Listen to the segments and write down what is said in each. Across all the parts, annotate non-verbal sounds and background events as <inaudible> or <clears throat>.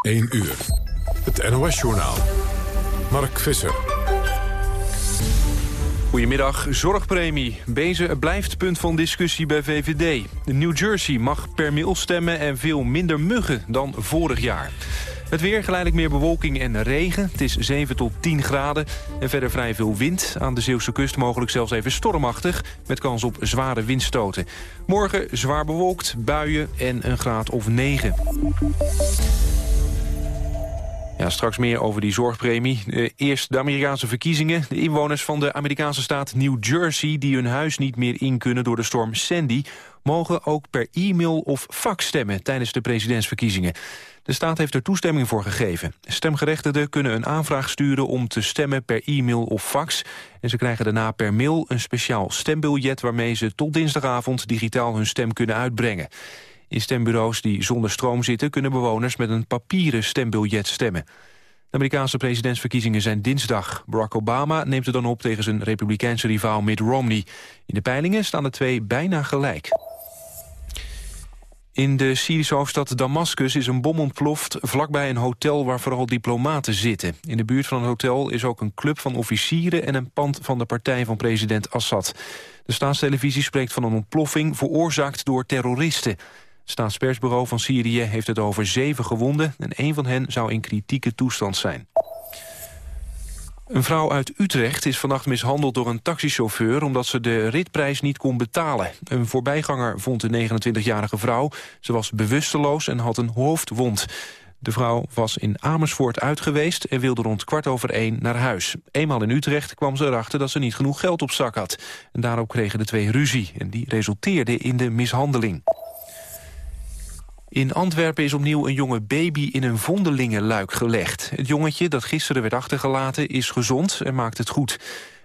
1 uur. Het NOS-journaal. Mark Visser. Goedemiddag. Zorgpremie. Bezen blijft punt van discussie bij VVD. New Jersey mag per mail stemmen en veel minder muggen dan vorig jaar. Het weer geleidelijk meer bewolking en regen. Het is 7 tot 10 graden en verder vrij veel wind. Aan de Zeeuwse kust mogelijk zelfs even stormachtig... met kans op zware windstoten. Morgen zwaar bewolkt, buien en een graad of 9. Ja, straks meer over die zorgpremie. Eh, eerst de Amerikaanse verkiezingen. De inwoners van de Amerikaanse staat New Jersey... die hun huis niet meer in kunnen door de storm Sandy... mogen ook per e-mail of fax stemmen tijdens de presidentsverkiezingen. De staat heeft er toestemming voor gegeven. Stemgerechtigden kunnen een aanvraag sturen om te stemmen per e-mail of fax. En ze krijgen daarna per mail een speciaal stembiljet... waarmee ze tot dinsdagavond digitaal hun stem kunnen uitbrengen. In stembureaus die zonder stroom zitten... kunnen bewoners met een papieren stembiljet stemmen. De Amerikaanse presidentsverkiezingen zijn dinsdag. Barack Obama neemt het dan op tegen zijn republikeinse rivaal Mitt Romney. In de peilingen staan de twee bijna gelijk. In de Syrische hoofdstad Damascus is een bom ontploft vlakbij een hotel waar vooral diplomaten zitten. In de buurt van het hotel is ook een club van officieren en een pand van de partij van president Assad. De staatstelevisie spreekt van een ontploffing veroorzaakt door terroristen. Staatspersbureau van Syrië heeft het over zeven gewonden... en een van hen zou in kritieke toestand zijn. Een vrouw uit Utrecht is vannacht mishandeld door een taxichauffeur... omdat ze de ritprijs niet kon betalen. Een voorbijganger vond de 29-jarige vrouw. Ze was bewusteloos en had een hoofdwond. De vrouw was in Amersfoort uit geweest en wilde rond kwart over één naar huis. Eenmaal in Utrecht kwam ze erachter dat ze niet genoeg geld op zak had. En daarop kregen de twee ruzie en die resulteerde in de mishandeling. In Antwerpen is opnieuw een jonge baby in een vondelingenluik gelegd. Het jongetje dat gisteren werd achtergelaten is gezond en maakt het goed.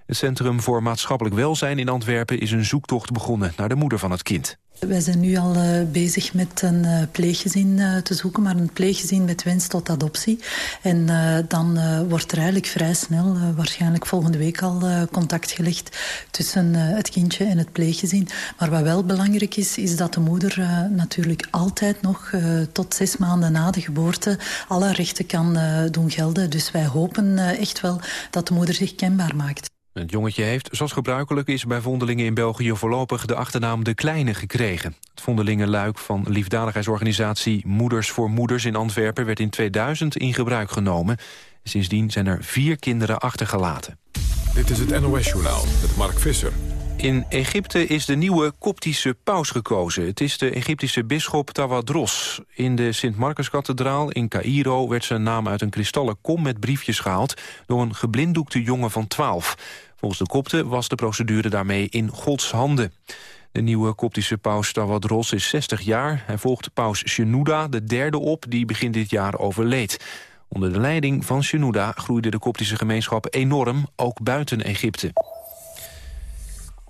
Het Centrum voor Maatschappelijk Welzijn in Antwerpen is een zoektocht begonnen naar de moeder van het kind. Wij zijn nu al uh, bezig met een uh, pleeggezin uh, te zoeken, maar een pleeggezin met wens tot adoptie. En dan wordt er eigenlijk vrij snel, waarschijnlijk volgende week al, contact gelegd tussen het kindje en het pleeggezin. Maar wat wel belangrijk is, is dat de moeder natuurlijk altijd nog tot zes maanden na de geboorte alle rechten kan doen gelden. Dus wij hopen echt wel dat de moeder zich kenbaar maakt. Het jongetje heeft, zoals gebruikelijk is bij vondelingen in België... voorlopig de achternaam De Kleine gekregen. Het vondelingenluik van liefdadigheidsorganisatie Moeders voor Moeders in Antwerpen... werd in 2000 in gebruik genomen. Sindsdien zijn er vier kinderen achtergelaten. Dit is het NOS-journaal met Mark Visser. In Egypte is de nieuwe koptische paus gekozen. Het is de Egyptische bisschop Tawadros. In de Sint-Marcus-kathedraal in Cairo werd zijn naam uit een kristallen kom met briefjes gehaald... door een geblinddoekte jongen van 12. Volgens de kopten was de procedure daarmee in Gods handen. De nieuwe koptische paus Tawadros is 60 jaar. Hij volgt paus Shenouda, de derde op, die begin dit jaar overleed. Onder de leiding van Shenouda groeide de koptische gemeenschap enorm, ook buiten Egypte.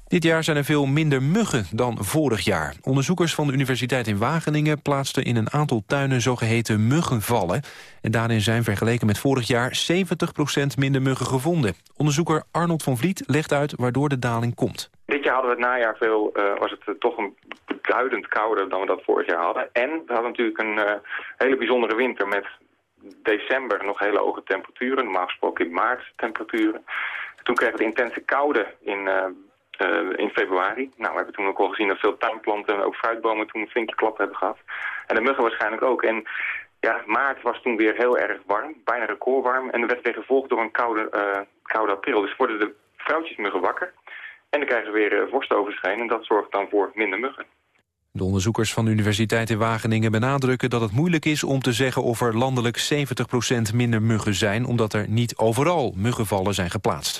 Dit jaar zijn er veel minder muggen dan vorig jaar. Onderzoekers van de Universiteit in Wageningen plaatsten in een aantal tuinen zogeheten muggenvallen. En daarin zijn vergeleken met vorig jaar 70% minder muggen gevonden. Onderzoeker Arnold van Vliet legt uit waardoor de daling komt. Dit jaar hadden we het najaar veel, uh, was het uh, toch een beduidend kouder dan we dat vorig jaar hadden. En we hadden natuurlijk een uh, hele bijzondere winter met december nog hele hoge temperaturen. Normaal gesproken in maart temperaturen. Toen kregen we de intense koude in uh, in februari. Nou, we hebben toen ook al gezien dat veel tuinplanten en ook fruitbomen toen een flinke klap hebben gehad. En de muggen waarschijnlijk ook. En ja, maart was toen weer heel erg warm, bijna recordwarm. En dat werd weer gevolgd door een koude, uh, koude april. Dus worden de vrouwtjesmuggen wakker. En dan krijgen ze weer uh, vorst overschijn en dat zorgt dan voor minder muggen. De onderzoekers van de Universiteit in Wageningen benadrukken dat het moeilijk is om te zeggen of er landelijk 70% minder muggen zijn, omdat er niet overal muggenvallen zijn geplaatst.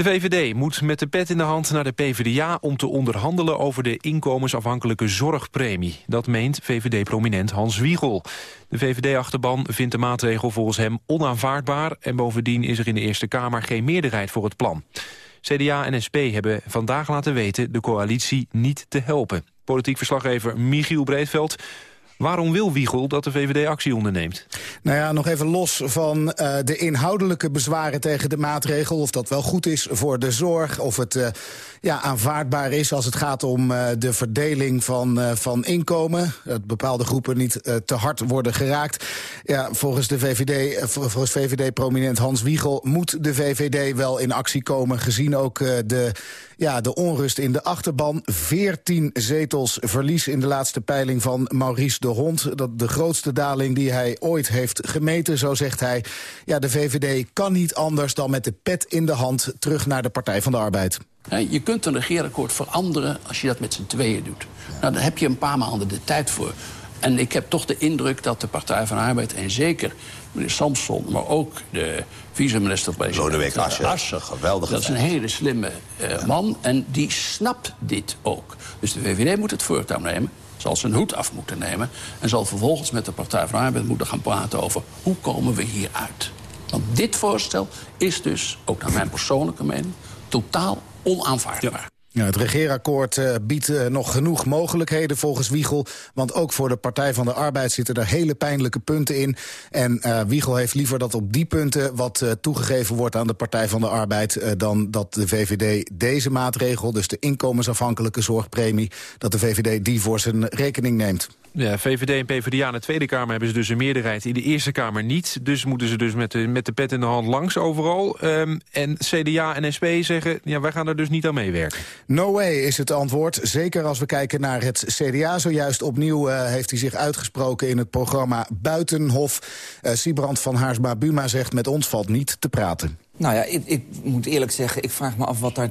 De VVD moet met de pet in de hand naar de PvdA om te onderhandelen over de inkomensafhankelijke zorgpremie. Dat meent VVD-prominent Hans Wiegel. De VVD-achterban vindt de maatregel volgens hem onaanvaardbaar en bovendien is er in de Eerste Kamer geen meerderheid voor het plan. CDA en SP hebben vandaag laten weten de coalitie niet te helpen. Politiek verslaggever Michiel Breedveld Waarom wil Wiegel dat de VVD actie onderneemt? Nou ja, nog even los van uh, de inhoudelijke bezwaren tegen de maatregel... of dat wel goed is voor de zorg, of het uh, ja, aanvaardbaar is... als het gaat om uh, de verdeling van, van inkomen. Dat bepaalde groepen niet te hard worden geraakt. Ja, volgens de VVD, volgens VVD-prominent Hans Wiegel... moet de VVD wel in actie komen, gezien ook de ja, de onrust in de achterban. 14 zetels verlies in de laatste peiling van Maurice de Hond. Dat de grootste daling die hij ooit heeft gemeten, zo zegt hij. Ja, de VVD kan niet anders dan met de pet in de hand terug naar de Partij van de Arbeid. Je kunt een regeerakkoord veranderen als je dat met z'n tweeën doet. Nou, daar heb je een paar maanden de tijd voor. En ik heb toch de indruk dat de Partij van de Arbeid... en zeker meneer Samson, maar ook de vice-minister-president Lodewijk Asscher. Asscher. Geweldig. Dat is een hele slimme uh, man en die snapt dit ook. Dus de VVD moet het voortouw nemen zal zijn hoed af moeten nemen... en zal vervolgens met de Partij van de Arbeid moeten gaan praten over... hoe komen we hieruit. Want dit voorstel is dus, ook naar mijn persoonlijke mening... totaal onaanvaardbaar. Ja, het regeerakkoord uh, biedt uh, nog genoeg mogelijkheden volgens Wiegel. Want ook voor de Partij van de Arbeid zitten er hele pijnlijke punten in. En uh, Wiegel heeft liever dat op die punten wat toegegeven wordt aan de Partij van de Arbeid... dan dat de VVD deze maatregel, dus de inkomensafhankelijke zorgpremie... dat de VVD die voor zijn rekening neemt. Ja, VVD en PvdA in de Tweede Kamer hebben ze dus een meerderheid. In de Eerste Kamer niet. Dus moeten ze dus met de, met de pet in de hand langs overal. Um, en CDA en SP zeggen, ja, wij gaan er dus niet aan meewerken. No way is het antwoord. Zeker als we kijken naar het CDA. Zojuist opnieuw uh, heeft hij zich uitgesproken in het programma Buitenhof. Uh, Siebrand van Haarsma-Buma zegt, met ons valt niet te praten. Nou ja, ik, ik, moet eerlijk zeggen, ik vraag me af wat daar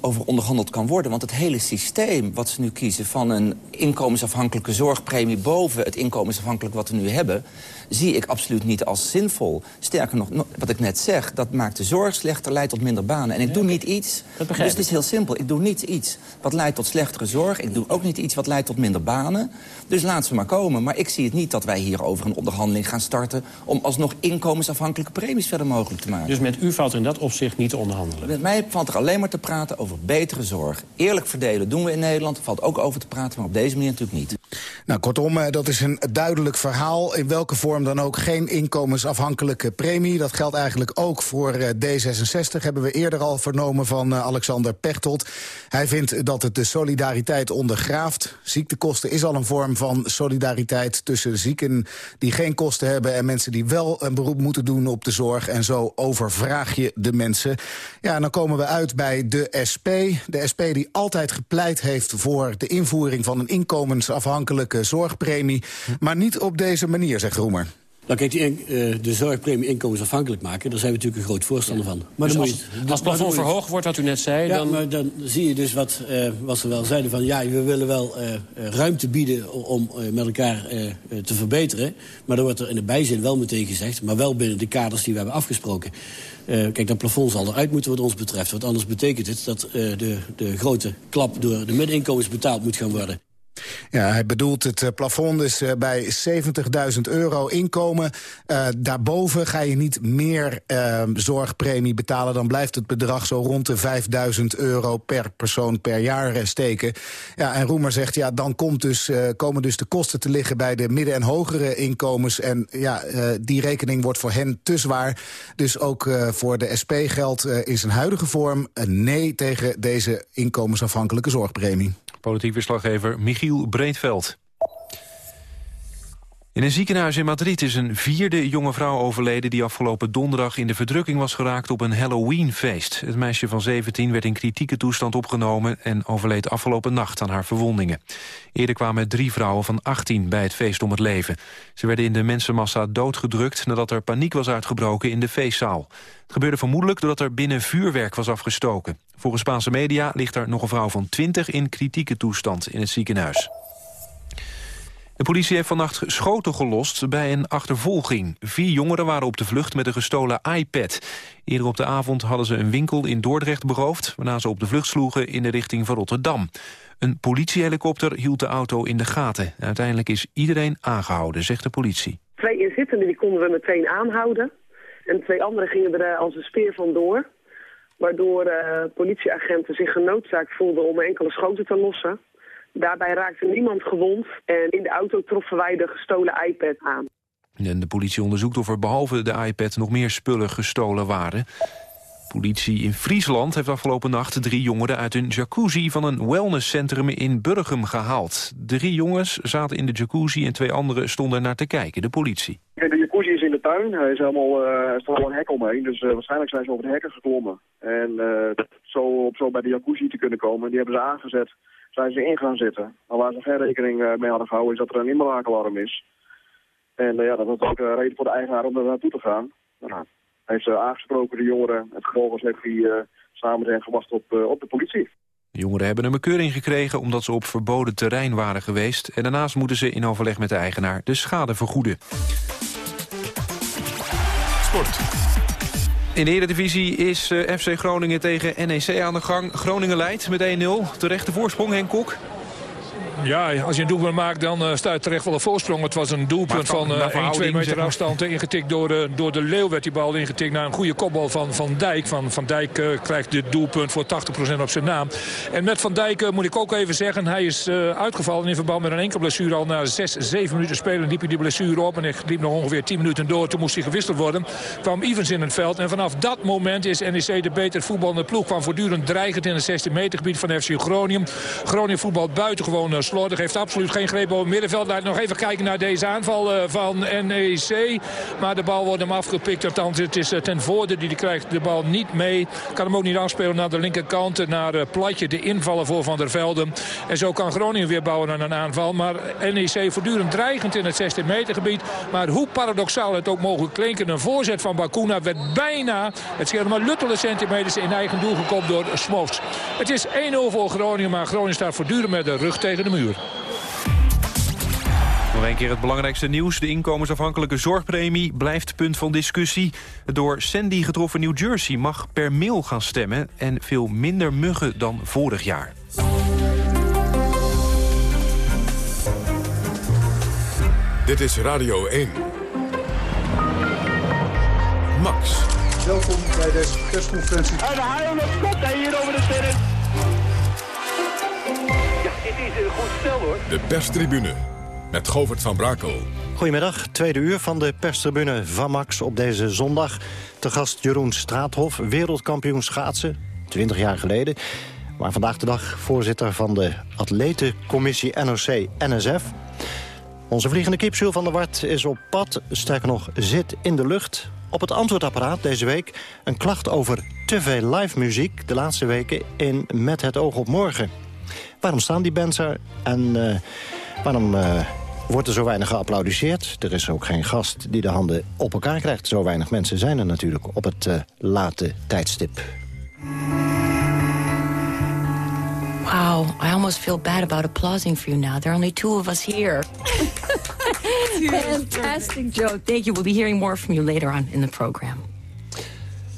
over onderhandeld kan worden. Want het hele systeem wat ze nu kiezen van een inkomensafhankelijke zorgpremie... boven het inkomensafhankelijk wat we nu hebben zie ik absoluut niet als zinvol. Sterker nog, wat ik net zeg, dat maakt de zorg slechter, leidt tot minder banen. En ik doe niet iets, dus het is heel simpel, ik doe niet iets wat leidt tot slechtere zorg. Ik doe ook niet iets wat leidt tot minder banen. Dus laat ze maar komen. Maar ik zie het niet dat wij hier over een onderhandeling gaan starten... om alsnog inkomensafhankelijke premies verder mogelijk te maken. Dus met u valt er in dat opzicht niet te onderhandelen? Met mij valt er alleen maar te praten over betere zorg. Eerlijk verdelen doen we in Nederland, er valt ook over te praten... maar op deze manier natuurlijk niet. Nou, kortom, eh, dat is een duidelijk verhaal. In welke vorm dan ook geen inkomensafhankelijke premie. Dat geldt eigenlijk ook voor eh, D66. Hebben we eerder al vernomen van eh, Alexander Pechtold. Hij vindt dat het de solidariteit ondergraaft. Ziektekosten is al een vorm van solidariteit tussen zieken die geen kosten hebben... en mensen die wel een beroep moeten doen op de zorg. En zo overvraag je de mensen. Ja, en dan komen we uit bij de SP. De SP die altijd gepleit heeft voor de invoering van een inkomensafhankelijke zorgpremie. Maar niet op deze manier, zegt Roemer. Nou kijk, die, uh, de zorgpremie inkomensafhankelijk maken... daar zijn we natuurlijk een groot voorstander van. Maar dus als, je, als plafond verhoogd wordt, wat u net zei... Ja, dan... maar dan zie je dus wat, uh, wat ze wel zeiden van... ja, we willen wel uh, ruimte bieden om met elkaar te verbeteren. Maar dan wordt er in de bijzin wel meteen gezegd... maar wel binnen de kaders die we hebben afgesproken. kijk, dat plafond zal eruit moeten wat ons betreft. Want anders betekent het dat de, de grote klap door de middeninkomens betaald moet gaan worden. Ja, hij bedoelt het eh, plafond dus bij 70.000 euro inkomen. Uh, daarboven ga je niet meer uh, zorgpremie betalen. Dan blijft het bedrag zo rond de 5.000 euro per persoon per jaar steken. Ja, en Roemer zegt, ja, dan komt dus, komen dus de kosten te liggen... bij de midden- en hogere inkomens. En ja, die rekening wordt voor hen te zwaar. Dus ook voor de SP geldt in zijn huidige vorm... een nee tegen deze inkomensafhankelijke zorgpremie. Politiek verslaggever Michiel Breedveld. In een ziekenhuis in Madrid is een vierde jonge vrouw overleden... die afgelopen donderdag in de verdrukking was geraakt op een Halloweenfeest. Het meisje van 17 werd in kritieke toestand opgenomen... en overleed afgelopen nacht aan haar verwondingen. Eerder kwamen drie vrouwen van 18 bij het feest om het leven. Ze werden in de mensenmassa doodgedrukt... nadat er paniek was uitgebroken in de feestzaal. Het gebeurde vermoedelijk doordat er binnen vuurwerk was afgestoken. Volgens Spaanse media ligt er nog een vrouw van 20 in kritieke toestand in het ziekenhuis. De politie heeft vannacht schoten gelost bij een achtervolging. Vier jongeren waren op de vlucht met een gestolen iPad. Eerder op de avond hadden ze een winkel in Dordrecht beroofd... waarna ze op de vlucht sloegen in de richting van Rotterdam. Een politiehelikopter hield de auto in de gaten. Uiteindelijk is iedereen aangehouden, zegt de politie. Twee inzittenden die konden we meteen aanhouden. En twee anderen gingen er eh, als een speer vandoor. Waardoor uh, politieagenten zich genoodzaakt voelden om enkele schoten te lossen. Daarbij raakte niemand gewond en in de auto troffen wij de gestolen iPad aan. En de politie onderzoekt of er behalve de iPad nog meer spullen gestolen waren. Politie in Friesland heeft afgelopen nacht drie jongeren uit een jacuzzi van een wellnesscentrum in Burgum gehaald. Drie jongens zaten in de jacuzzi en twee anderen stonden naar te kijken, de politie. De jacuzzi is in de tuin, hij is helemaal, uh, er staat al een hek omheen, dus uh, waarschijnlijk zijn ze over de hekken geklommen. En uh, zo, op zo bij de jacuzzi te kunnen komen, die hebben ze aangezet, zijn ze in gaan zitten. Maar waar ze geen rekening mee hadden gehouden is dat er een inbraakalarm is. En ja, dat was ook een reden voor de eigenaar om er naartoe te gaan. Nou, heeft ze aangesproken, de jongeren. Het gevolg was heeft hij samen zijn gewast op, op de politie. De jongeren hebben een bekeuring gekregen omdat ze op verboden terrein waren geweest. En daarnaast moeten ze in overleg met de eigenaar de schade vergoeden. Sport. In de Eredivisie is FC Groningen tegen NEC aan de gang. Groningen leidt met 1-0. Terechte voorsprong, Henk Kok. Ja, als je een doelpunt maakt, dan uh, staat terecht wel een voorsprong. Het was een doelpunt van uh, 1, 2 meter afstand. Ingetikt door, uh, door de Leeuw werd die bal ingetikt naar een goede kopbal van Van Dijk. Van, van Dijk uh, krijgt dit doelpunt voor 80% op zijn naam. En met Van Dijk moet ik ook even zeggen, hij is uitgevallen in verband met een enkel blessure. Al na 6, 7 minuten spelen liep hij die blessure op. En hij liep nog ongeveer 10 minuten door. Toen moest hij gewisseld worden. Kwam Evans in het veld. En vanaf dat moment is NEC de beter voetballende ploeg. Kwam voortdurend dreigend in het 16 meter gebied van FC Groningen. Groningen voetbal buitengewoon slordig. Heeft absoluut geen greep op het middenveld. Laat nog even kijken naar deze aanval uh, van NEC. Maar de bal wordt hem afgepikt. Althans, het is uh, ten voorde die, krijgt de bal niet mee. Kan hem ook niet afspelen naar de linkerkant. Naar uh, Platje, de invallen voor Van der Velden. En zo kan Groningen weer bouwen aan een aanval. Maar NEC voortdurend dreigend in het 16 meter gebied. Maar hoe paradoxaal het ook mogelijk klinken. Een voorzet van Bakuna werd bijna, het scheelde maar luttele centimeters in eigen doel gekopt door Smofs. Het is 1-0 voor Groningen. Maar Groningen staat voortdurend met de rug tegen de muur. Nog een keer het belangrijkste nieuws. De inkomensafhankelijke zorgpremie blijft punt van discussie. Het door Sandy getroffen New Jersey mag per mail gaan stemmen... en veel minder muggen dan vorig jaar. Dit is Radio 1. Max. Welkom bij deze persconferentie. En de haal komt hij hier over de sterren. Dit is een goed stel hoor. De perstribune met Govert van Brakel. Goedemiddag, tweede uur van de perstribune van Max op deze zondag. Te gast Jeroen Straathof, wereldkampioen schaatsen, 20 jaar geleden. Maar vandaag de dag voorzitter van de atletencommissie NOC-NSF. Onze vliegende kip Jules van der Wart is op pad, sterker nog zit in de lucht. Op het antwoordapparaat deze week een klacht over te veel live muziek... de laatste weken in Met het oog op morgen. Waarom staan die bands er en uh, waarom... Uh, wordt er zo weinig geapplaudisseerd. Er is ook geen gast die de handen op elkaar krijgt. Zo weinig mensen zijn er natuurlijk op het uh, late tijdstip. Wow, I almost feel bad about applauding for you now. There are only two of us here. <laughs> Fantastic joke. Thank you. We'll be hearing more from you later on in the program.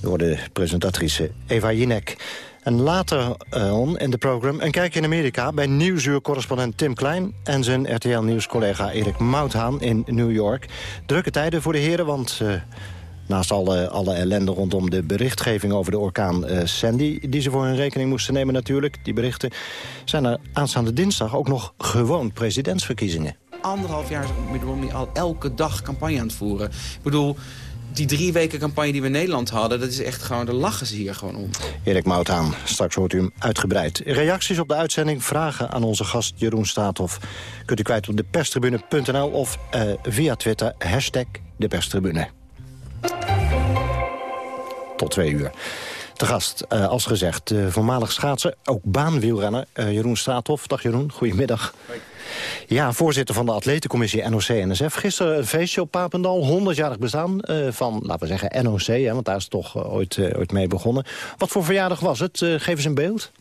Door de presentatrice Eva Jinek. En later uh, on in de program een kijkje in Amerika... bij Nieuwsuur-correspondent Tim Klein... en zijn RTL-nieuws-collega Erik Mouthaan in New York. Drukke tijden voor de heren, want... Uh, Naast alle, alle ellende rondom de berichtgeving over de orkaan uh, Sandy... die ze voor hun rekening moesten nemen natuurlijk, die berichten... zijn er aanstaande dinsdag ook nog gewoon presidentsverkiezingen. Anderhalf jaar is al elke dag campagne aan het voeren. Ik bedoel, die drie weken campagne die we in Nederland hadden... dat is echt gewoon, de lachen ze hier gewoon om. Erik Mouthaan, straks hoort u hem uitgebreid. Reacties op de uitzending, vragen aan onze gast Jeroen Staathoff... kunt u kwijt op de perstribune.nl of uh, via Twitter, hashtag de perstribune. Tot twee uur. Te gast, uh, als gezegd, uh, voormalig schaatser, ook baanwielrenner uh, Jeroen Straathof. Dag Jeroen, goedemiddag. Ja, voorzitter van de atletencommissie NOC-NSF. Gisteren een feestje op Papendal, 100-jarig bestaan van, laten we zeggen, NOC. Hè, want daar is toch ooit, ooit mee begonnen. Wat voor verjaardag was het? geef eens een beeld.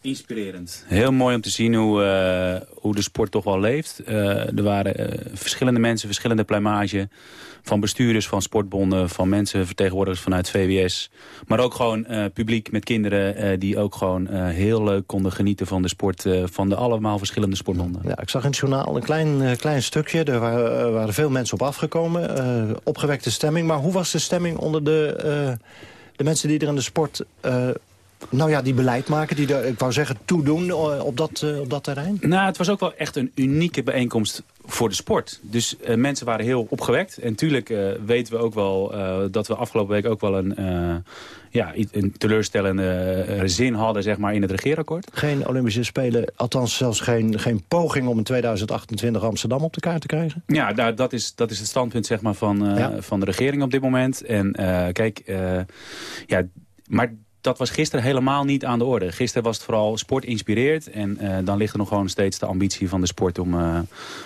Inspirerend. Heel mooi om te zien hoe, hoe de sport toch wel leeft. Er waren verschillende mensen, verschillende pluimage. Van bestuurders, van sportbonden, van mensen, vertegenwoordigers vanuit VWS. Maar ook gewoon publiek met kinderen die ook gewoon heel leuk konden genieten van de sport. van de allemaal verschillende sportbonden. Ja, ik zag in het journaal een klein, klein stukje. Er waren, waren, veel mensen op afgekomen. opgewekte stemming. Maar hoe was de stemming onder de, de mensen die er in de sport Nou ja, die beleid maken, die ik wou zeggen, toedoen op dat, op dat terrein? Nou, het was ook wel echt een unieke bijeenkomst voor de sport. Dus uh, mensen waren heel opgewekt. En natuurlijk uh, weten we ook wel uh, dat we afgelopen week ook wel een, ja, een teleurstellende zin hadden zeg maar, in het regeerakkoord. Geen Olympische Spelen, althans zelfs geen, geen poging om in 2028 Amsterdam op de kaart te krijgen? Ja, nou, dat, is, dat is het standpunt zeg maar, van, ja. van de regering op dit moment. En kijk, ja, maar dat was gisteren helemaal niet aan de orde. Gisteren was het vooral sport inspireerd. En uh, dan ligt er nog gewoon steeds de ambitie van de sport om, uh,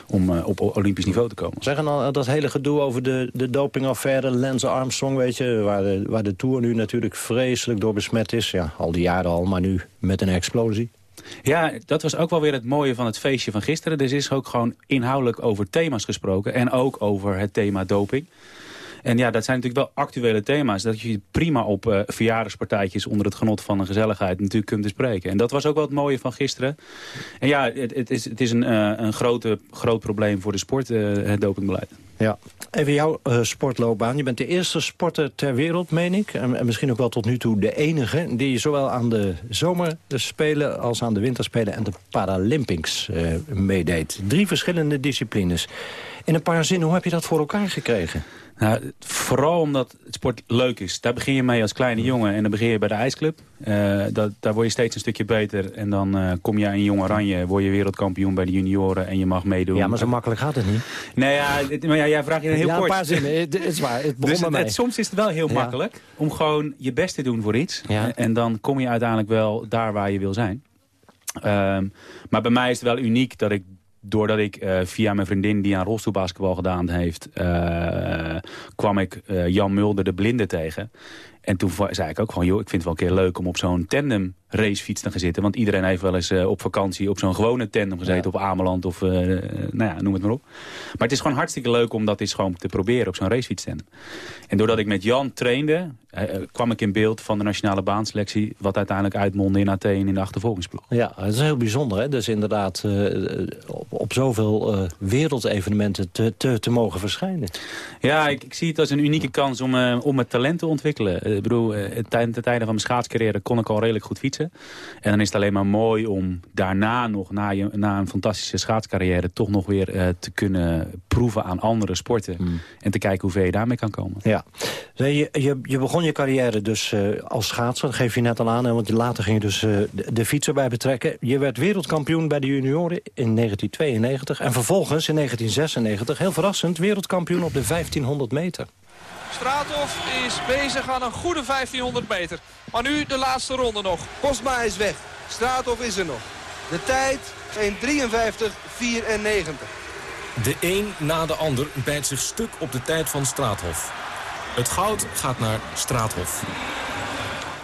om uh, op Olympisch niveau te komen. Zeggen dan dat hele gedoe over de, de dopingaffaire, Lance Armstrong, weet je... Waar de, waar de Tour nu natuurlijk vreselijk door besmet is. Ja, al die jaren al, maar nu met een explosie. Ja, dat was ook wel weer het mooie van het feestje van gisteren. Er is ook gewoon inhoudelijk over thema's gesproken. En ook over het thema doping. En ja, dat zijn natuurlijk wel actuele thema's. Dat je prima op uh, verjaardagspartijtjes onder het genot van een gezelligheid natuurlijk kunt bespreken. En dat was ook wel het mooie van gisteren. En ja, het, het is, het is een, uh, een grote, groot probleem voor de sport, uh, het dopingbeleid. Ja. Even jouw sportloopbaan. Je bent de eerste sporter ter wereld, meen ik. En, en, misschien ook wel tot nu toe de enige... die zowel aan de zomerspelen als aan de winterspelen... en de Paralympics meedeed. Drie verschillende disciplines. In een paar zinnen, hoe heb je dat voor elkaar gekregen? Nou, vooral omdat het sport leuk is. Daar begin je mee als kleine jongen en dan begin je bij de ijsclub. Uh, dat, daar word je steeds een stukje beter. En dan uh, kom je in Jong Oranje, word je wereldkampioen bij de junioren en je mag meedoen. Ja, maar zo makkelijk gaat het niet. Nee, ja, maar ja, jij vraagt je heel ja, kort. een paar zinnen. Het is waar, het dus het, het, soms is het wel heel ja. makkelijk om gewoon je best te doen voor iets. Ja. En dan kom je uiteindelijk wel daar waar je wil zijn. Um, maar bij mij is het wel uniek dat ik doordat ik uh, via mijn vriendin die aan rolstoelbasketbal gedaan heeft... Uh, kwam ik uh, Jan Mulder de blinde tegen. En toen zei ik ook gewoon, joh, ik vind het wel een keer leuk om op zo'n tandem racefiets te gaan zitten. Want iedereen heeft wel eens uh, op vakantie op zo'n gewone tandem gezeten. Ja. Op Ameland of uh, nou ja, noem het maar op. Maar het is gewoon hartstikke leuk om dat eens gewoon te proberen op zo'n racefiets tandem. En doordat ik met Jan trainde, uh, kwam ik in beeld van de nationale baanselectie. Wat uiteindelijk uitmondde in Athene in de achtervolgingsploeg. Ja, dat is heel bijzonder. Hè? Dus inderdaad op, op zoveel wereldevenementen te, te, te, mogen verschijnen. Ja, ik, ik, zie het als een unieke kans om, om het talent te ontwikkelen. Ik bedoel, tijdens de tijden van mijn schaatscarrière kon ik al redelijk goed fietsen. En dan is het alleen maar mooi om daarna nog, na, je, na een fantastische schaatscarrière... toch nog weer uh, te kunnen proeven aan andere sporten. Mm. En te kijken hoe ver je daarmee kan komen. Ja. Je, je, je begon je carrière dus uh, als schaatser, dat geef je net al aan. Want later ging je dus uh, de, de fiets erbij betrekken. Je werd wereldkampioen bij de junioren in 1992. En vervolgens in 1996, heel verrassend, wereldkampioen op de 1500 meter. Straathof is bezig aan een goede 1500 meter. Maar nu de laatste ronde nog. Postma is weg. Straathof is er nog. De tijd 1.53.94. De een na de ander bijt zich stuk op de tijd van Straathof. Het goud gaat naar Straathof.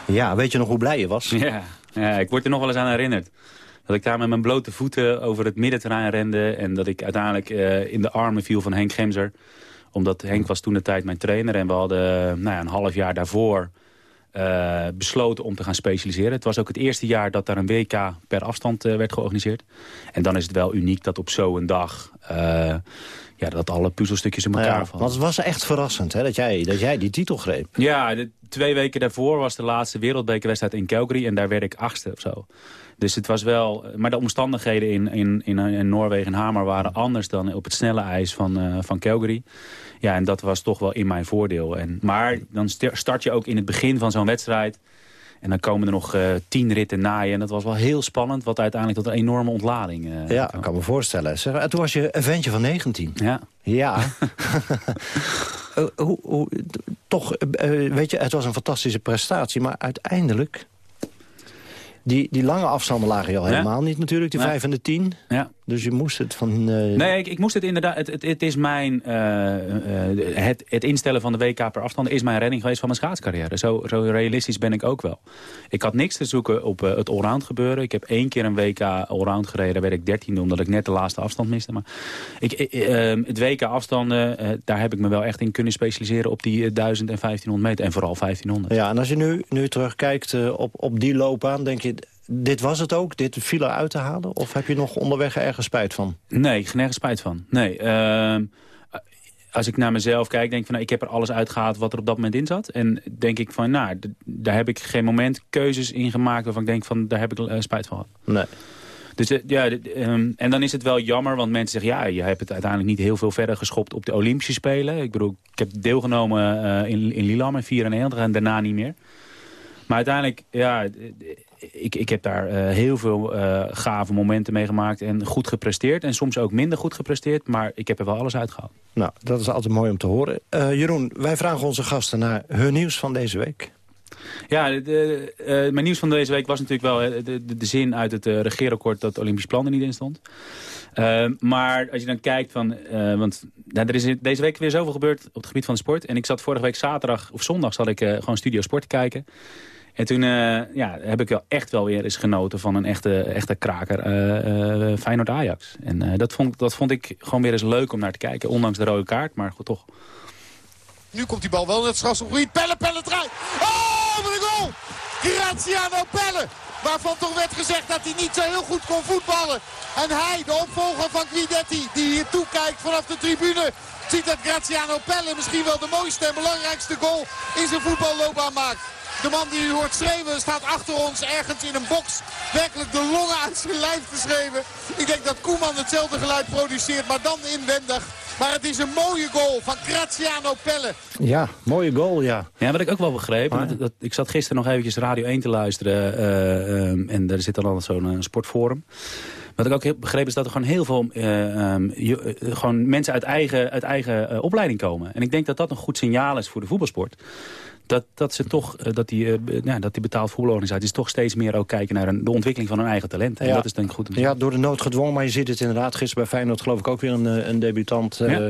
Ja, weet je nog hoe blij je was? Ja, ja ik word er nog wel eens aan herinnerd. Dat ik daar met mijn blote voeten over het middenterrein rende... en dat ik uiteindelijk uh, in de armen viel van Henk Gemser omdat Henk was toen de tijd mijn trainer. En we hadden nou ja, een half jaar daarvoor uh, besloten om te gaan specialiseren. Het was ook het eerste jaar dat daar een WK per afstand uh, werd georganiseerd. En dan is het wel uniek dat op zo'n dag... Uh, ja, dat alle puzzelstukjes in elkaar ja, vallen. Want het was echt verrassend hè, dat, jij, dat jij die titel greep. Ja, de, twee weken daarvoor was de laatste wereldbekerwedstrijd in Calgary... en daar werd ik achtste of zo. Dus het was wel... Maar de omstandigheden in, in, in, in Noorwegen en Hamer waren anders dan op het snelle ijs van, uh, van Calgary. Ja, en dat was toch wel in mijn voordeel. En, maar dan start je ook in het begin van zo'n wedstrijd... En dan komen er nog uh, tien ritten naaien. En dat was wel heel spannend, wat uiteindelijk tot een enorme ontlading uh, Ja, ik kan me voorstellen. Zeg, en toen was je een ventje van 19. Ja. Ja. uh, <laughs> hoe, hoe, toch, weet je, het was een fantastische prestatie. Maar uiteindelijk... Die, die lange afstanden lagen je al helemaal niet natuurlijk, die vijf en de tien. Ja. Dus je moest het van... Uh... Nee, ik, ik, moest het inderdaad... Het, het, het is mijn... Uh, uh, het, het instellen van de WK per afstand is mijn redding geweest van mijn schaatscarrière. Zo, zo realistisch ben ik ook wel. Ik had niks te zoeken op het allround gebeuren. Ik heb één keer een WK allround gereden. Daar werd ik dertiende omdat ik net de laatste afstand miste. Maar ik, ehm, het WK afstanden, daar heb ik me wel echt in kunnen specialiseren op die 1000 en 1500 meter. En vooral 1500. Ja, en als je nu, nu terugkijkt op, op die loopbaan, denk je dit was het ook? Dit viel eruit te halen? Of heb je nog onderweg ergens spijt van? Nee, nergens spijt van. Nee, uh, als ik naar mezelf kijk, denk ik van... Nou, ik heb er alles uitgehaald wat er op dat moment in zat. En denk ik van, nou, daar heb ik geen moment keuzes in gemaakt... waarvan ik denk van, daar heb ik uh, spijt van Nee. Dus uh, ja, um, en dan is het wel jammer, want mensen zeggen... ja, je hebt het uiteindelijk niet heel veel verder geschopt op de Olympische Spelen. Ik bedoel, ik heb deelgenomen in, in Lillehammer in 94 en daarna niet meer. Maar uiteindelijk, ja, ik, ik heb daar uh, heel veel uh, gave momenten meegemaakt en goed gepresteerd. En soms ook minder goed gepresteerd, maar ik heb er wel alles uitgehaald. Nou, dat is altijd mooi om te horen. Uh, Jeroen, wij vragen onze gasten naar hun nieuws van deze week. Ja, de, de, mijn nieuws van deze week was natuurlijk wel de, zin uit het regeerakkoord dat Olympisch plan er niet in stond. Uh, maar als je dan kijkt van... Uh, want nou, er is deze week weer zoveel gebeurd op het gebied van de sport. En ik zat vorige week zaterdag of zondag zat ik uh, gewoon Studio Sport te kijken. En toen ja, heb ik wel echt wel weer eens genoten van een echte, echte kraker. Feyenoord-Ajax. En dat, vond, dat vond ik gewoon weer eens leuk om naar te kijken. Ondanks de rode kaart, maar goed, toch. Nu komt die bal wel in het strafschopgebied. Pelle, Pelle draait. Oh, wat een goal! Graziano Pelle. Waarvan toch werd gezegd dat hij niet zo heel goed kon voetballen. En hij, de opvolger van Guidetti, die hier toekijkt vanaf de tribune... ziet dat Graziano Pelle misschien wel de mooiste en belangrijkste goal in zijn voetballoopbaan maakt. De man die u hoort schreeuwen staat achter ons ergens in een box. Werkelijk de longen uit zijn lijf te schreeuwen. Ik denk dat Koeman hetzelfde geluid produceert, maar dan inwendig. Maar het is een mooie goal van Graziano Pelle. Ja, mooie goal, ja. Ja, wat ik ook wel begreep. Dat, dat, ik zat gisteren nog eventjes Radio 1 te luisteren. Uh, um, en er zit dan altijd zo'n sportforum. Wat ik ook begreep is dat er gewoon heel veel uh, um, je, uh, gewoon mensen uit eigen, uit eigen opleiding komen. En ik denk dat dat een goed signaal is voor de voetbalsport dat, dat, ze toch, dat, die, uh, ja, dat die betaald voetbalorganisaties toch steeds meer ook kijken naar een, de ontwikkeling van hun eigen talent. En ja. dat is denk ik goed. Ja, door de nood gedwongen, maar je ziet het inderdaad. Gisteren bij Feyenoord geloof ik ook weer een, een debutant. Ja. Uh,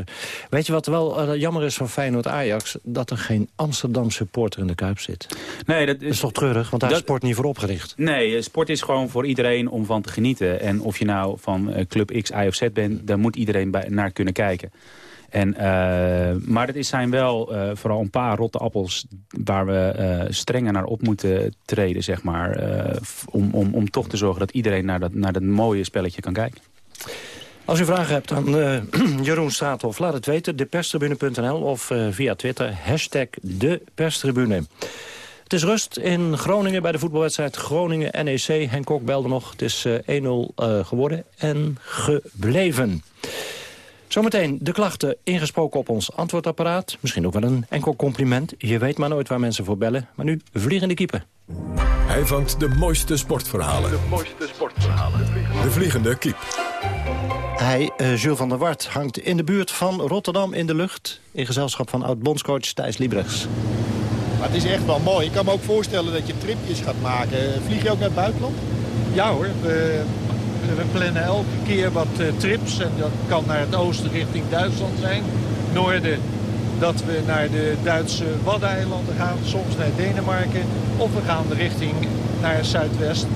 weet je wat wel uh, jammer is van Feyenoord-Ajax? Dat er geen Amsterdam supporter in de Kuip zit. Nee, dat is, dat is toch treurig, want daar dat, is sport niet voor opgericht. Nee, sport is gewoon voor iedereen om van te genieten. En of je nou van Club X, Y of Z bent, daar moet iedereen bij, naar kunnen kijken. En, uh, maar het zijn wel uh, vooral een paar rotte appels waar we uh, strenger naar op moeten treden, zeg maar. om, om, om toch te zorgen dat iedereen naar dat, naar mooie spelletje kan kijken. Als u vragen hebt aan <clears throat> Jeroen Straathof, laat het weten. Deperstribune.nl of via Twitter, hashtag deperstribune. Het is rust in Groningen bij de voetbalwedstrijd Groningen-NEC. Henk Kok belde nog. Het is 1-0 geworden en gebleven. Zometeen de klachten ingesproken op ons antwoordapparaat. Misschien ook wel een enkel compliment. Je weet maar nooit waar mensen voor bellen. Maar nu vliegende kiepen. Hij vangt de mooiste sportverhalen. De mooiste sportverhalen. De vliegende kiep. Hij, uh, Jules van der Wart, hangt in de buurt van Rotterdam in de lucht... in gezelschap van oud-bondscoach Thijs Liebrechts. Maar het is echt wel mooi. Ik kan me ook voorstellen dat je tripjes gaat maken. Vlieg je ook naar het buitenland? Ja hoor, we, we plannen elke keer wat uh, trips. En dat kan naar het oosten richting Duitsland zijn. Noorden dat we naar de Duitse Waddeneilanden gaan. Soms naar Denemarken. Of we gaan richting naar Zuidwest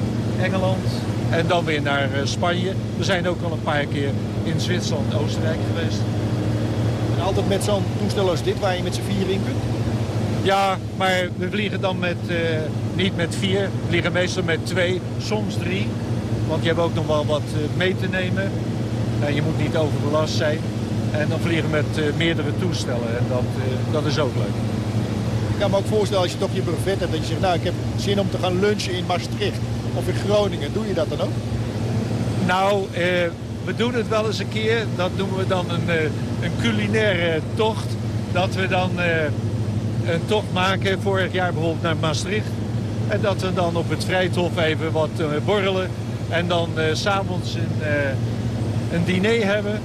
Engeland. En dan weer naar uh, Spanje. We zijn ook al een paar keer in Zwitserland en Oostenrijk geweest. En altijd met zo'n toestel als dit waar je met z'n vier in kunt? Ja, maar we vliegen dan met, uh, niet met vier. We vliegen meestal met twee, soms drie. Want je hebt ook nog wel wat mee te nemen. En je moet niet overbelast zijn. En dan vliegen met uh, meerdere toestellen. En dat, uh, dat is ook leuk. Ik kan me ook voorstellen als je toch je brevet hebt... dat je zegt, nou, ik heb zin om te gaan lunchen in Maastricht. Of in Groningen. Doe je dat dan ook? Nou, uh, we doen het wel eens een keer. Dat noemen we dan een, een culinaire tocht. Dat we dan een tocht maken. Vorig jaar bijvoorbeeld naar Maastricht. En dat we dan op het Vrijthof even wat borrelen. En dan uh, s'avonds een, uh, een diner hebben.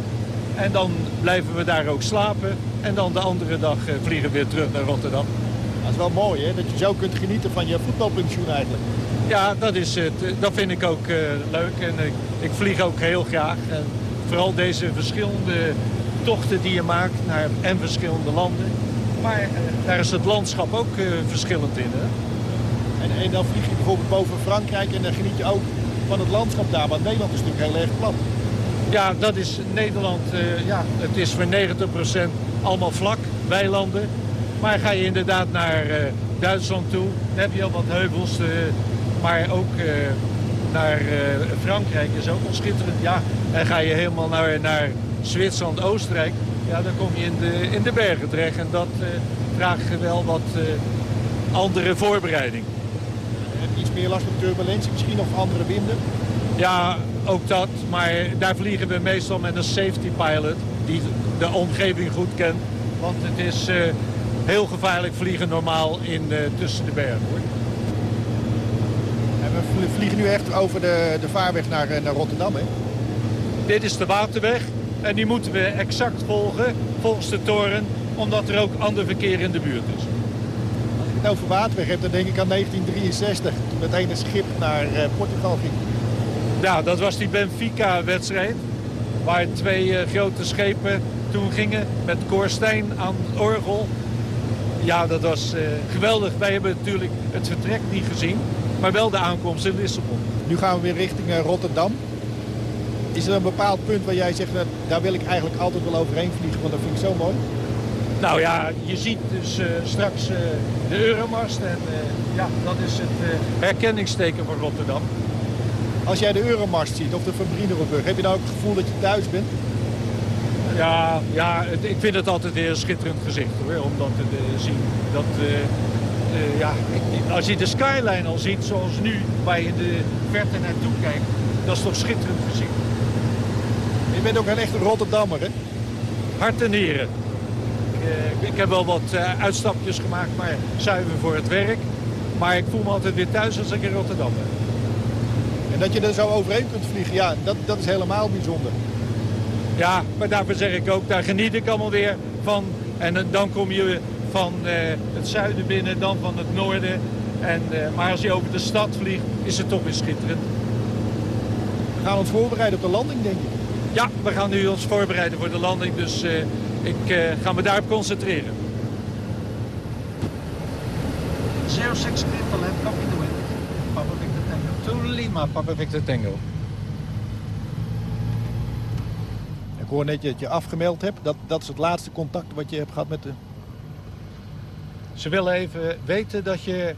En dan blijven we daar ook slapen. En dan de andere dag uh, vliegen we weer terug naar Rotterdam. Dat is wel mooi, hè? Dat je zo kunt genieten van je voetbalpensioen eigenlijk. Ja, dat, is het. dat vind ik ook leuk. En ik vlieg ook heel graag. En vooral deze verschillende tochten die je maakt naar en verschillende landen. Maar daar is het landschap ook verschillend in, hè? En, en dan vlieg je bijvoorbeeld boven Frankrijk en dan geniet je ook van het landschap daar. Want Nederland is natuurlijk heel erg plat. Ja, dat is Nederland. Uh, ja, het is voor 90% allemaal vlak, weilanden. Maar ga je inderdaad naar uh, Duitsland toe, dan heb je al wat heuvels. Uh, maar ook naar Frankrijk is ook wel schitterend. Ja, en ga je helemaal naar, naar Zwitserland, Oostenrijk. ja, dan kom je in de, in de bergen terecht. En dat vraagt wel wat andere voorbereiding. Iets meer last van turbulentie, misschien nog andere winden? Ja, ook dat. Maar daar vliegen we meestal met een safety pilot die de omgeving goed kent. Want het is uh, heel gevaarlijk vliegen normaal in, tussen de bergen. Hoor. En we vliegen nu echt over de, de vaarweg naar, naar Rotterdam, hè? Dit is de waterweg. En die moeten we exact volgen, volgens de toren, omdat er ook ander verkeer in de buurt is. Het over waterweg heb, dan denk ik aan 1963, toen het ene schip naar uh, Portugal ging. Ja, dat was die Benfica-wedstrijd, waar twee uh, grote schepen toen gingen met Koorstijn aan het orgel. Ja, dat was uh, geweldig. Wij hebben natuurlijk het vertrek niet gezien, maar wel de aankomst in Lissabon. Nu gaan we weer richting Rotterdam. Is er een bepaald punt waar jij zegt, dat daar wil ik eigenlijk altijd wel overheen vliegen, want dat vind ik zo mooi? Nou ja, je ziet dus uh, straks uh, de Euromast en uh, ja, dat is het herkenningsteken van Rotterdam. Als jij de Euromast ziet of de Van Brienerenbrug, heb je dan ook het gevoel dat je thuis bent? Ja, ja het, ik vind het altijd weer een schitterend gezicht hoor, om dat te zien. Dat, ja, als je de skyline al ziet zoals nu, waar je de verte naartoe kijkt, dat is toch schitterend gezicht. Je bent ook een echte Rotterdammer, hè? Hart en nieren. Ik, ik heb wel wat uh, uitstapjes gemaakt, maar zuiver voor het werk. Maar ik voel me altijd weer thuis als ik in Rotterdam ben. En dat je er zo overheen kunt vliegen, ja, dat, dat is helemaal bijzonder. Ja, maar daarvoor zeg ik ook, daar geniet ik allemaal weer van. En uh, dan kom je van het zuiden binnen, dan van het noorden. En, maar als je over de stad vliegt, is het toch weer schitterend. We gaan ons voorbereiden op de landing, denk ik. Ja, we gaan nu ons voorbereiden voor de landing, dus ik uh, ga me daarop concentreren. 06 Cryptolet, copy the wind. Papa Victor Tango. To Lima, Papa Victor Tango. Ik hoor net dat je afgemeld hebt. Dat, dat is het laatste contact wat je hebt gehad met de... Ze willen even weten dat je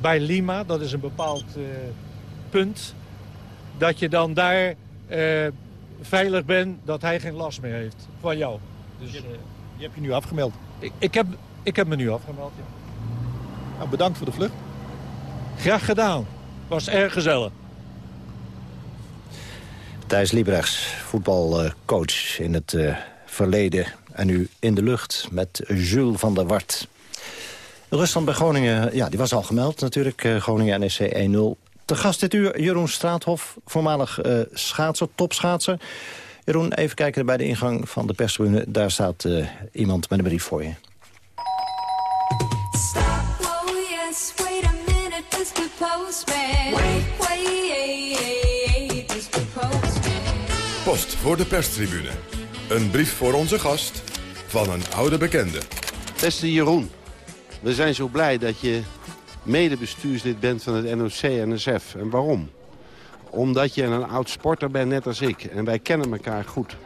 bij Lima, dat is een bepaald uh, punt... dat je dan daar veilig ben, dat hij geen last meer heeft van jou. Dus, je, uh, je hebt je nu afgemeld? Ik, ik, heb, ik heb me nu afgemeld, ja. Nou, bedankt voor de vlucht. Graag gedaan. Was erg gezellig. Thijs Liebrechts, voetbalcoach in het uh, verleden. En nu in de lucht met Jules van der Wart. De ruststand bij Groningen, ja, die was al gemeld natuurlijk. Uh, Groningen NEC 1-0. Te gast dit uur Jeroen Straathof, voormalig uh, schaatser, topschaatser. Jeroen, even kijken bij de ingang van de perstribune. Daar staat uh, iemand met een brief voor je. Post voor de perstribune. Een brief voor onze gast van een oude bekende. Beste Jeroen, we zijn zo blij dat je medebestuurslid bent van het NOC-NSF. En waarom? Omdat je een oud sporter bent, net als ik. En wij kennen elkaar goed.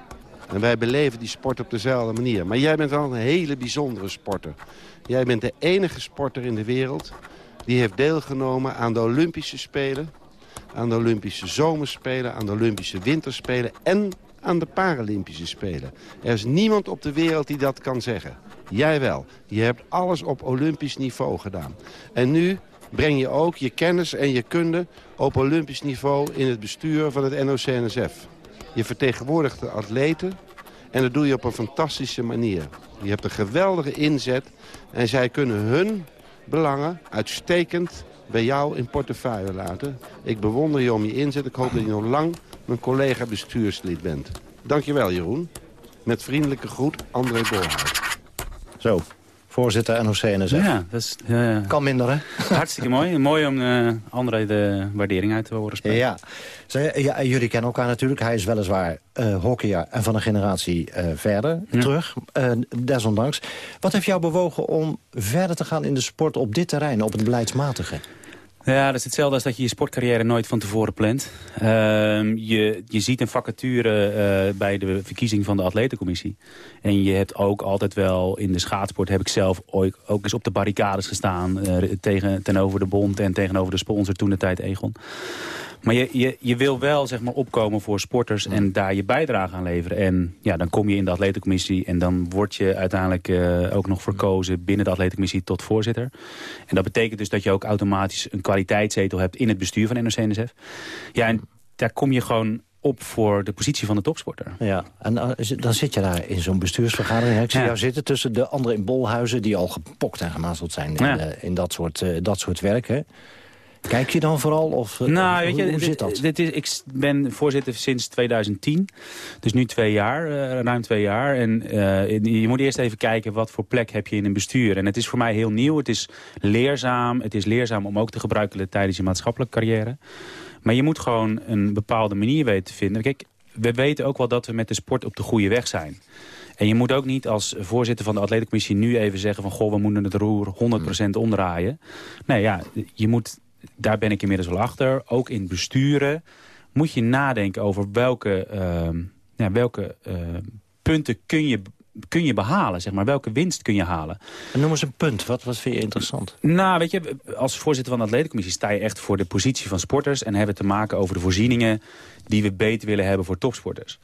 En wij beleven die sport op dezelfde manier. Maar jij bent wel een hele bijzondere sporter. Jij bent de enige sporter in de wereld... die heeft deelgenomen aan de Olympische Spelen... aan de Olympische Zomerspelen, aan de Olympische Winterspelen... en aan de Paralympische Spelen. Er is niemand op de wereld die dat kan zeggen. Jij wel. Je hebt alles op olympisch niveau gedaan. En nu breng je ook je kennis en je kunde op olympisch niveau in het bestuur van het NOC-NSF. Je vertegenwoordigt de atleten en dat doe je op een fantastische manier. Je hebt een geweldige inzet en zij kunnen hun belangen uitstekend bij jou in portefeuille laten. Ik bewonder je om je inzet. Ik hoop dat je nog lang mijn collega bestuurslid bent. Dankjewel Jeroen. Met vriendelijke groet, André Bolhuis. Zo, voorzitter NOC-NSF. Ja, dat is, uh, kan minder, hè? Hartstikke mooi. Mooi om uh, André de waardering uit te horen spreken. Ja. Zij, ja, jullie kennen elkaar natuurlijk. Hij is weliswaar uh, hockeyer en van een generatie verder ja. terug. desondanks. Wat heeft jou bewogen om verder te gaan in de sport op dit terrein, op het beleidsmatige? Ja, dat is hetzelfde als dat je je sportcarrière nooit van tevoren plant. Uh, je, je ziet een vacature uh, bij de verkiezing van de atletencommissie. En je hebt ook altijd wel in de schaatsport... heb ik zelf ooit ook eens op de barricades gestaan... Uh, tegen, tegenover de bond en tegenover de sponsor toen de tijd Egon. Maar je, je, je wil wel zeg maar, opkomen voor sporters en daar je bijdrage aan leveren. En ja, dan kom je in de atletencommissie en dan word je uiteindelijk uh, ook nog verkozen binnen de atletencommissie tot voorzitter. En dat betekent dus dat je ook automatisch een kwaliteitszetel hebt in het bestuur van NOC-NSF. Ja, en daar kom je gewoon op voor de positie van de topsporter. Ja, en dan zit je daar in zo'n bestuursvergadering. Ik zie jou zitten tussen de anderen in Bolhuizen... die al gepokt en gemazeld zijn in, in dat, soort, uh, dat soort werk. Hè? Kijk je dan vooral? Of, nou, weet je, hoe zit dat? Dit, is, ik ben voorzitter sinds 2010. Dus nu twee jaar, uh, ruim twee jaar. En uh, je moet eerst even kijken wat voor plek heb je in een bestuur. En het is voor mij heel nieuw. Het is leerzaam. Het is leerzaam om ook te gebruiken tijdens je maatschappelijke carrière. Maar je moet gewoon een bepaalde manier weten te vinden. Kijk, we weten ook wel dat we met de sport op de goede weg zijn. En je moet ook niet als voorzitter van de atletencommissie nu even zeggen van... goh, we moeten het roer 100% omdraaien. Nee, ja, je moet, daar ben ik inmiddels wel achter. Ook in besturen moet je nadenken over welke, uh, ja, welke uh, punten kun je kun je behalen? Zeg maar? Welke winst kun je halen? En noem eens een punt. Wat, wat vind je interessant? Nou, weet je, als voorzitter van de atletencommissie sta je echt voor de positie van sporters... en hebben te maken over de voorzieningen die we beter willen hebben voor topsporters.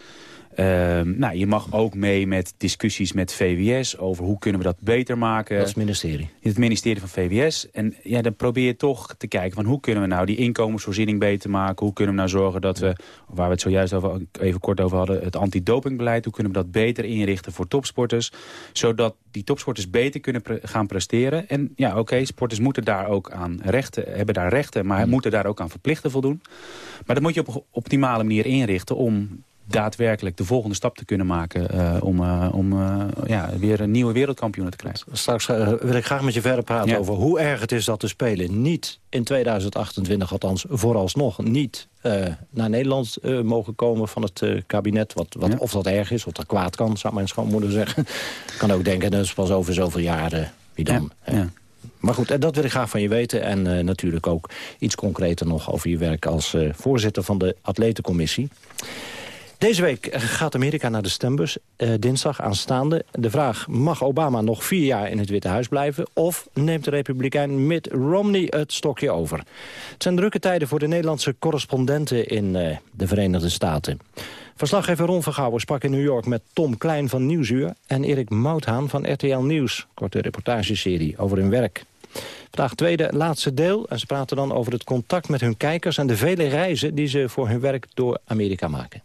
Ehm, nou, je mag ook mee met discussies met VWS over hoe kunnen we dat beter maken. Dat is het ministerie. Het ministerie van VWS. En ja, dan probeer je toch te kijken van hoe kunnen we nou die inkomensvoorziening beter maken. Hoe kunnen we nou zorgen dat we, waar we het zojuist over, even kort over hadden, het antidopingbeleid. Hoe kunnen we dat beter inrichten voor topsporters. Zodat die topsporters beter kunnen gaan presteren. En ja, oké, sporters moeten daar ook aan rechten, hebben daar rechten, maar mm. moeten daar ook aan verplichten voldoen. Maar dat moet je op optimale manier inrichten om daadwerkelijk de volgende stap te kunnen maken... Uh, om, uh, om uh, ja, weer een nieuwe wereldkampioen te krijgen. Straks wil ik graag met je verder praten ja. over hoe erg het is dat de Spelen niet in 2028, althans vooralsnog niet naar Nederland mogen komen van het kabinet. Wat, wat, ja. Of dat erg is, of dat kwaad kan, zou mijn schoonmoeder zeggen. Ik kan ook denken, dat is pas over zoveel jaren, wie dan? Ja. Maar goed, dat wil ik graag van je weten. En natuurlijk ook iets concreter nog over je werk als voorzitter van de atletencommissie. Deze week gaat Amerika naar de stembus, eh, dinsdag aanstaande. De vraag, mag Obama nog vier jaar in het Witte Huis blijven... of neemt de republikein Mitt Romney het stokje over? Het zijn drukke tijden voor de Nederlandse correspondenten in uh, de Verenigde Staten. Verslaggever Ron Vergouwen sprak in New York met Tom Klein van Nieuwsuur... en Erik Mouthaan van RTL Nieuws, korte reportageserie over hun werk. Vandaag tweede, laatste deel. En ze praten dan over het contact met hun kijkers... en de vele reizen die ze voor hun werk door Amerika maken.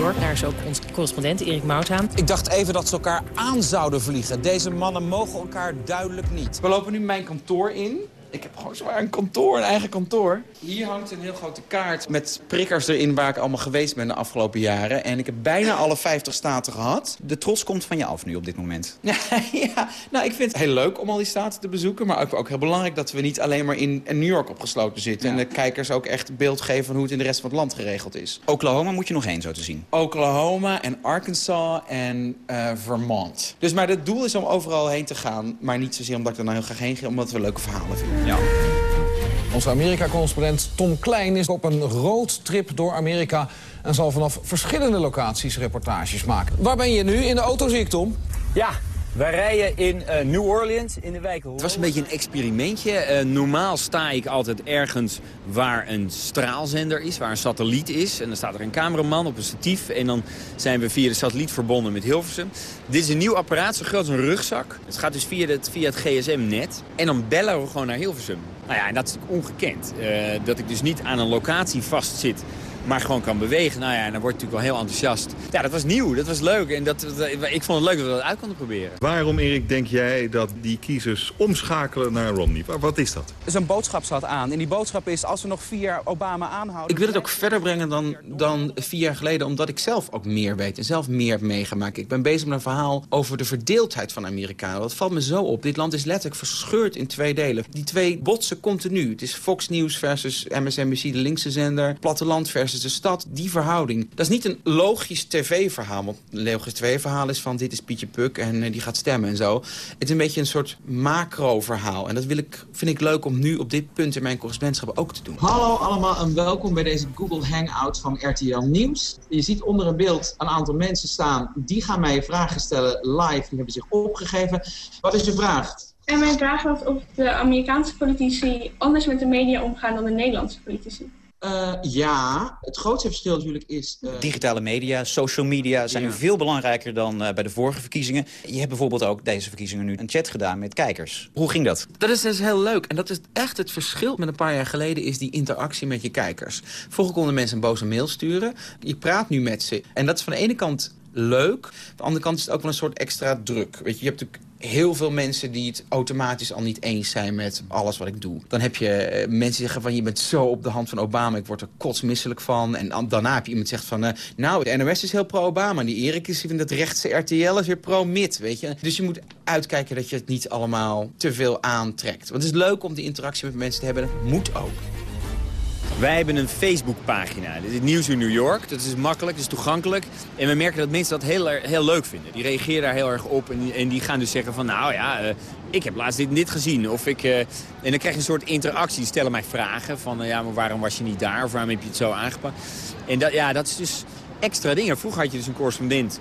Daar is ook onze correspondent Erik Mouthaan. Ik dacht even dat ze elkaar aan zouden vliegen. Deze mannen mogen elkaar duidelijk niet. We lopen nu mijn kantoor in. Ik heb gewoon zwaar een kantoor, een eigen kantoor. Hier hangt een heel grote kaart met prikkers erin waar ik allemaal geweest ben de afgelopen jaren. En ik heb bijna alle 50 staten gehad. De trots komt van je af nu op dit moment. <laughs> ja, nou ik vind het heel leuk om al die staten te bezoeken. Maar ook, ook heel belangrijk dat we niet alleen maar in New York opgesloten zitten. Ja. En de kijkers ook echt beeld geven van hoe het in de rest van het land geregeld is. Oklahoma moet je nog heen zo te zien. Oklahoma en Arkansas en uh, Vermont. Dus maar het doel is om overal heen te gaan. Maar niet zozeer omdat ik er nou heel graag heen ga, omdat we leuke verhalen vinden. Ja. Onze Amerika-correspondent Tom Klein is op een roadtrip door Amerika... en zal vanaf verschillende locaties reportages maken. Waar ben je nu? In de auto zie ik, Tom? Ja, wij rijden in uh, New Orleans, in de wijk Het was een beetje een experimentje. Uh, normaal sta ik altijd ergens waar een straalzender is, waar een satelliet is. En dan staat er een cameraman op een statief. En dan zijn we via de satelliet verbonden met Hilversum. Dit is een nieuw apparaat, zo groot als een rugzak. Het gaat dus via het, via het gsm-net. En dan bellen we gewoon naar Hilversum. Nou ja, en dat is ongekend. Uh, dat ik dus niet aan een locatie vastzit maar gewoon kan bewegen. Nou ja, en dan word je natuurlijk wel heel enthousiast. Ja, dat was nieuw, dat was leuk. En dat, ik vond het leuk dat we dat uit konden proberen. Waarom, Erik, denk jij dat die kiezers omschakelen naar Romney? Wat is dat? Zo'n boodschap zat aan. En die boodschap is, als we nog vier jaar Obama aanhouden... Ik wil het ook verder brengen dan, dan vier jaar geleden... omdat ik zelf ook meer weet en zelf meer heb meegemaakt. Ik ben bezig met een verhaal over de verdeeldheid van Amerikanen. Dat valt me zo op. Dit land is letterlijk verscheurd in twee delen. Die twee botsen continu. Het is Fox News versus MSNBC, de linkse zender. Platteland versus de stad, die verhouding. Dat is niet een logisch tv-verhaal. Want een logisch tv-verhaal is van dit is Pietje Puk en uh, die gaat stemmen en zo. Het is een beetje een soort macro-verhaal. En dat wil ik, vind ik leuk om nu op dit punt in mijn correspondentschap ook te doen. Hallo allemaal en welkom bij deze Google Hangout van RTL Nieuws. Je ziet onder een beeld een aantal mensen staan. Die gaan mij vragen stellen live. Die hebben zich opgegeven. Wat is je vraag? En mijn vraag was of de Amerikaanse politici anders met de media omgaan dan de Nederlandse politici. Uh, ja, het grootste verschil natuurlijk is... Uh... Digitale media, social media zijn ja. veel belangrijker dan uh, bij de vorige verkiezingen. Je hebt bijvoorbeeld ook deze verkiezingen nu een chat gedaan met kijkers. Hoe ging dat? Dat is dus heel leuk. En dat is echt het verschil met een paar jaar geleden... is die interactie met je kijkers. Vroeger konden mensen een boze mail sturen. Je praat nu met ze. En dat is van de ene kant leuk. Aan de andere kant is het ook wel een soort extra druk. Weet je, je hebt natuurlijk heel veel mensen die het automatisch al niet eens zijn met alles wat ik doe. Dan heb je uh, mensen die zeggen van je bent zo op de hand van Obama, ik word er kotsmisselijk van. En daarna heb je iemand zegt van uh, nou, de NOS is heel pro-Obama. Die Erik is van dat rechtse RTL is weer pro-mid, weet je. Dus je moet uitkijken dat je het niet allemaal te veel aantrekt. Want het is leuk om die interactie met mensen te hebben. Dat moet ook. Wij hebben een Facebookpagina. Dit is Nieuws in New York. Dat is makkelijk, dat is toegankelijk. En we merken dat mensen dat heel, heel leuk vinden. Die reageren daar heel erg op. En die, en die gaan dus zeggen van, nou ja, uh, ik heb laatst dit en dit gezien. Of ik, uh, en dan krijg je een soort interactie. Stellen mij vragen van, uh, ja, maar waarom was je niet daar? Of waarom heb je het zo aangepakt? En dat, ja, dat is dus extra dingen. Vroeger had je dus een correspondent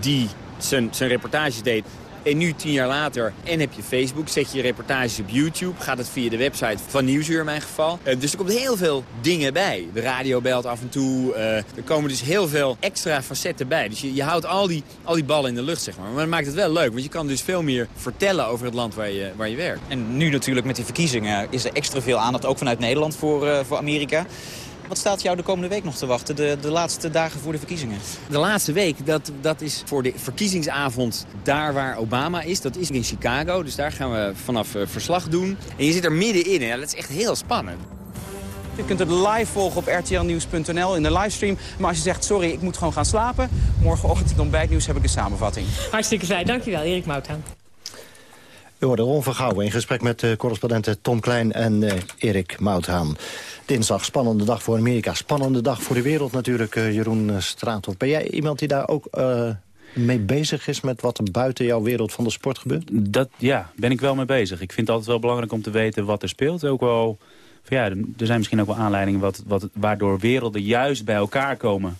die zijn, zijn reportages deed en nu, tien jaar later, en heb je Facebook, zet je reportages op YouTube. Gaat het via de website van Nieuwsuur in mijn geval. Uh, dus er komt heel veel dingen bij. De radio belt af en toe. Uh, er komen dus heel veel extra facetten bij. Dus je, je houdt al die, al die ballen in de lucht, zeg maar. Maar dat maakt het wel leuk, want je kan dus veel meer vertellen over het land waar je, waar je werkt. En nu natuurlijk met die verkiezingen is er extra veel aandacht, ook vanuit Nederland, voor, uh, voor Amerika. Wat staat jou de komende week nog te wachten, de, de laatste dagen voor de verkiezingen? De laatste week, dat, dat is voor de verkiezingsavond daar waar Obama is. Dat is in Chicago, dus daar gaan we vanaf uh, verslag doen. En je zit er middenin en ja, dat is echt heel spannend. Je kunt het live volgen op rtlnieuws.nl in de livestream. Maar als je zegt, sorry, ik moet gewoon gaan slapen... morgenochtend in het ontbijtnieuws heb ik een samenvatting. Hartstikke fijn, dankjewel, Erik Mouthaan. U hoorde Ron Vergouwen in gesprek met uh, correspondenten Tom Klein en uh, Erik Mouthaan. Dinsdag, spannende dag voor Amerika. Spannende dag voor de wereld natuurlijk, uh, Jeroen Straathof. Ben jij iemand die daar ook mee bezig is met wat er buiten jouw wereld van de sport gebeurt? Dat, ja, ben ik wel mee bezig. Ik vind het altijd wel belangrijk om te weten wat er speelt. Ook wel, ja, er zijn misschien ook wel aanleidingen wat, wat, waardoor werelden juist bij elkaar komen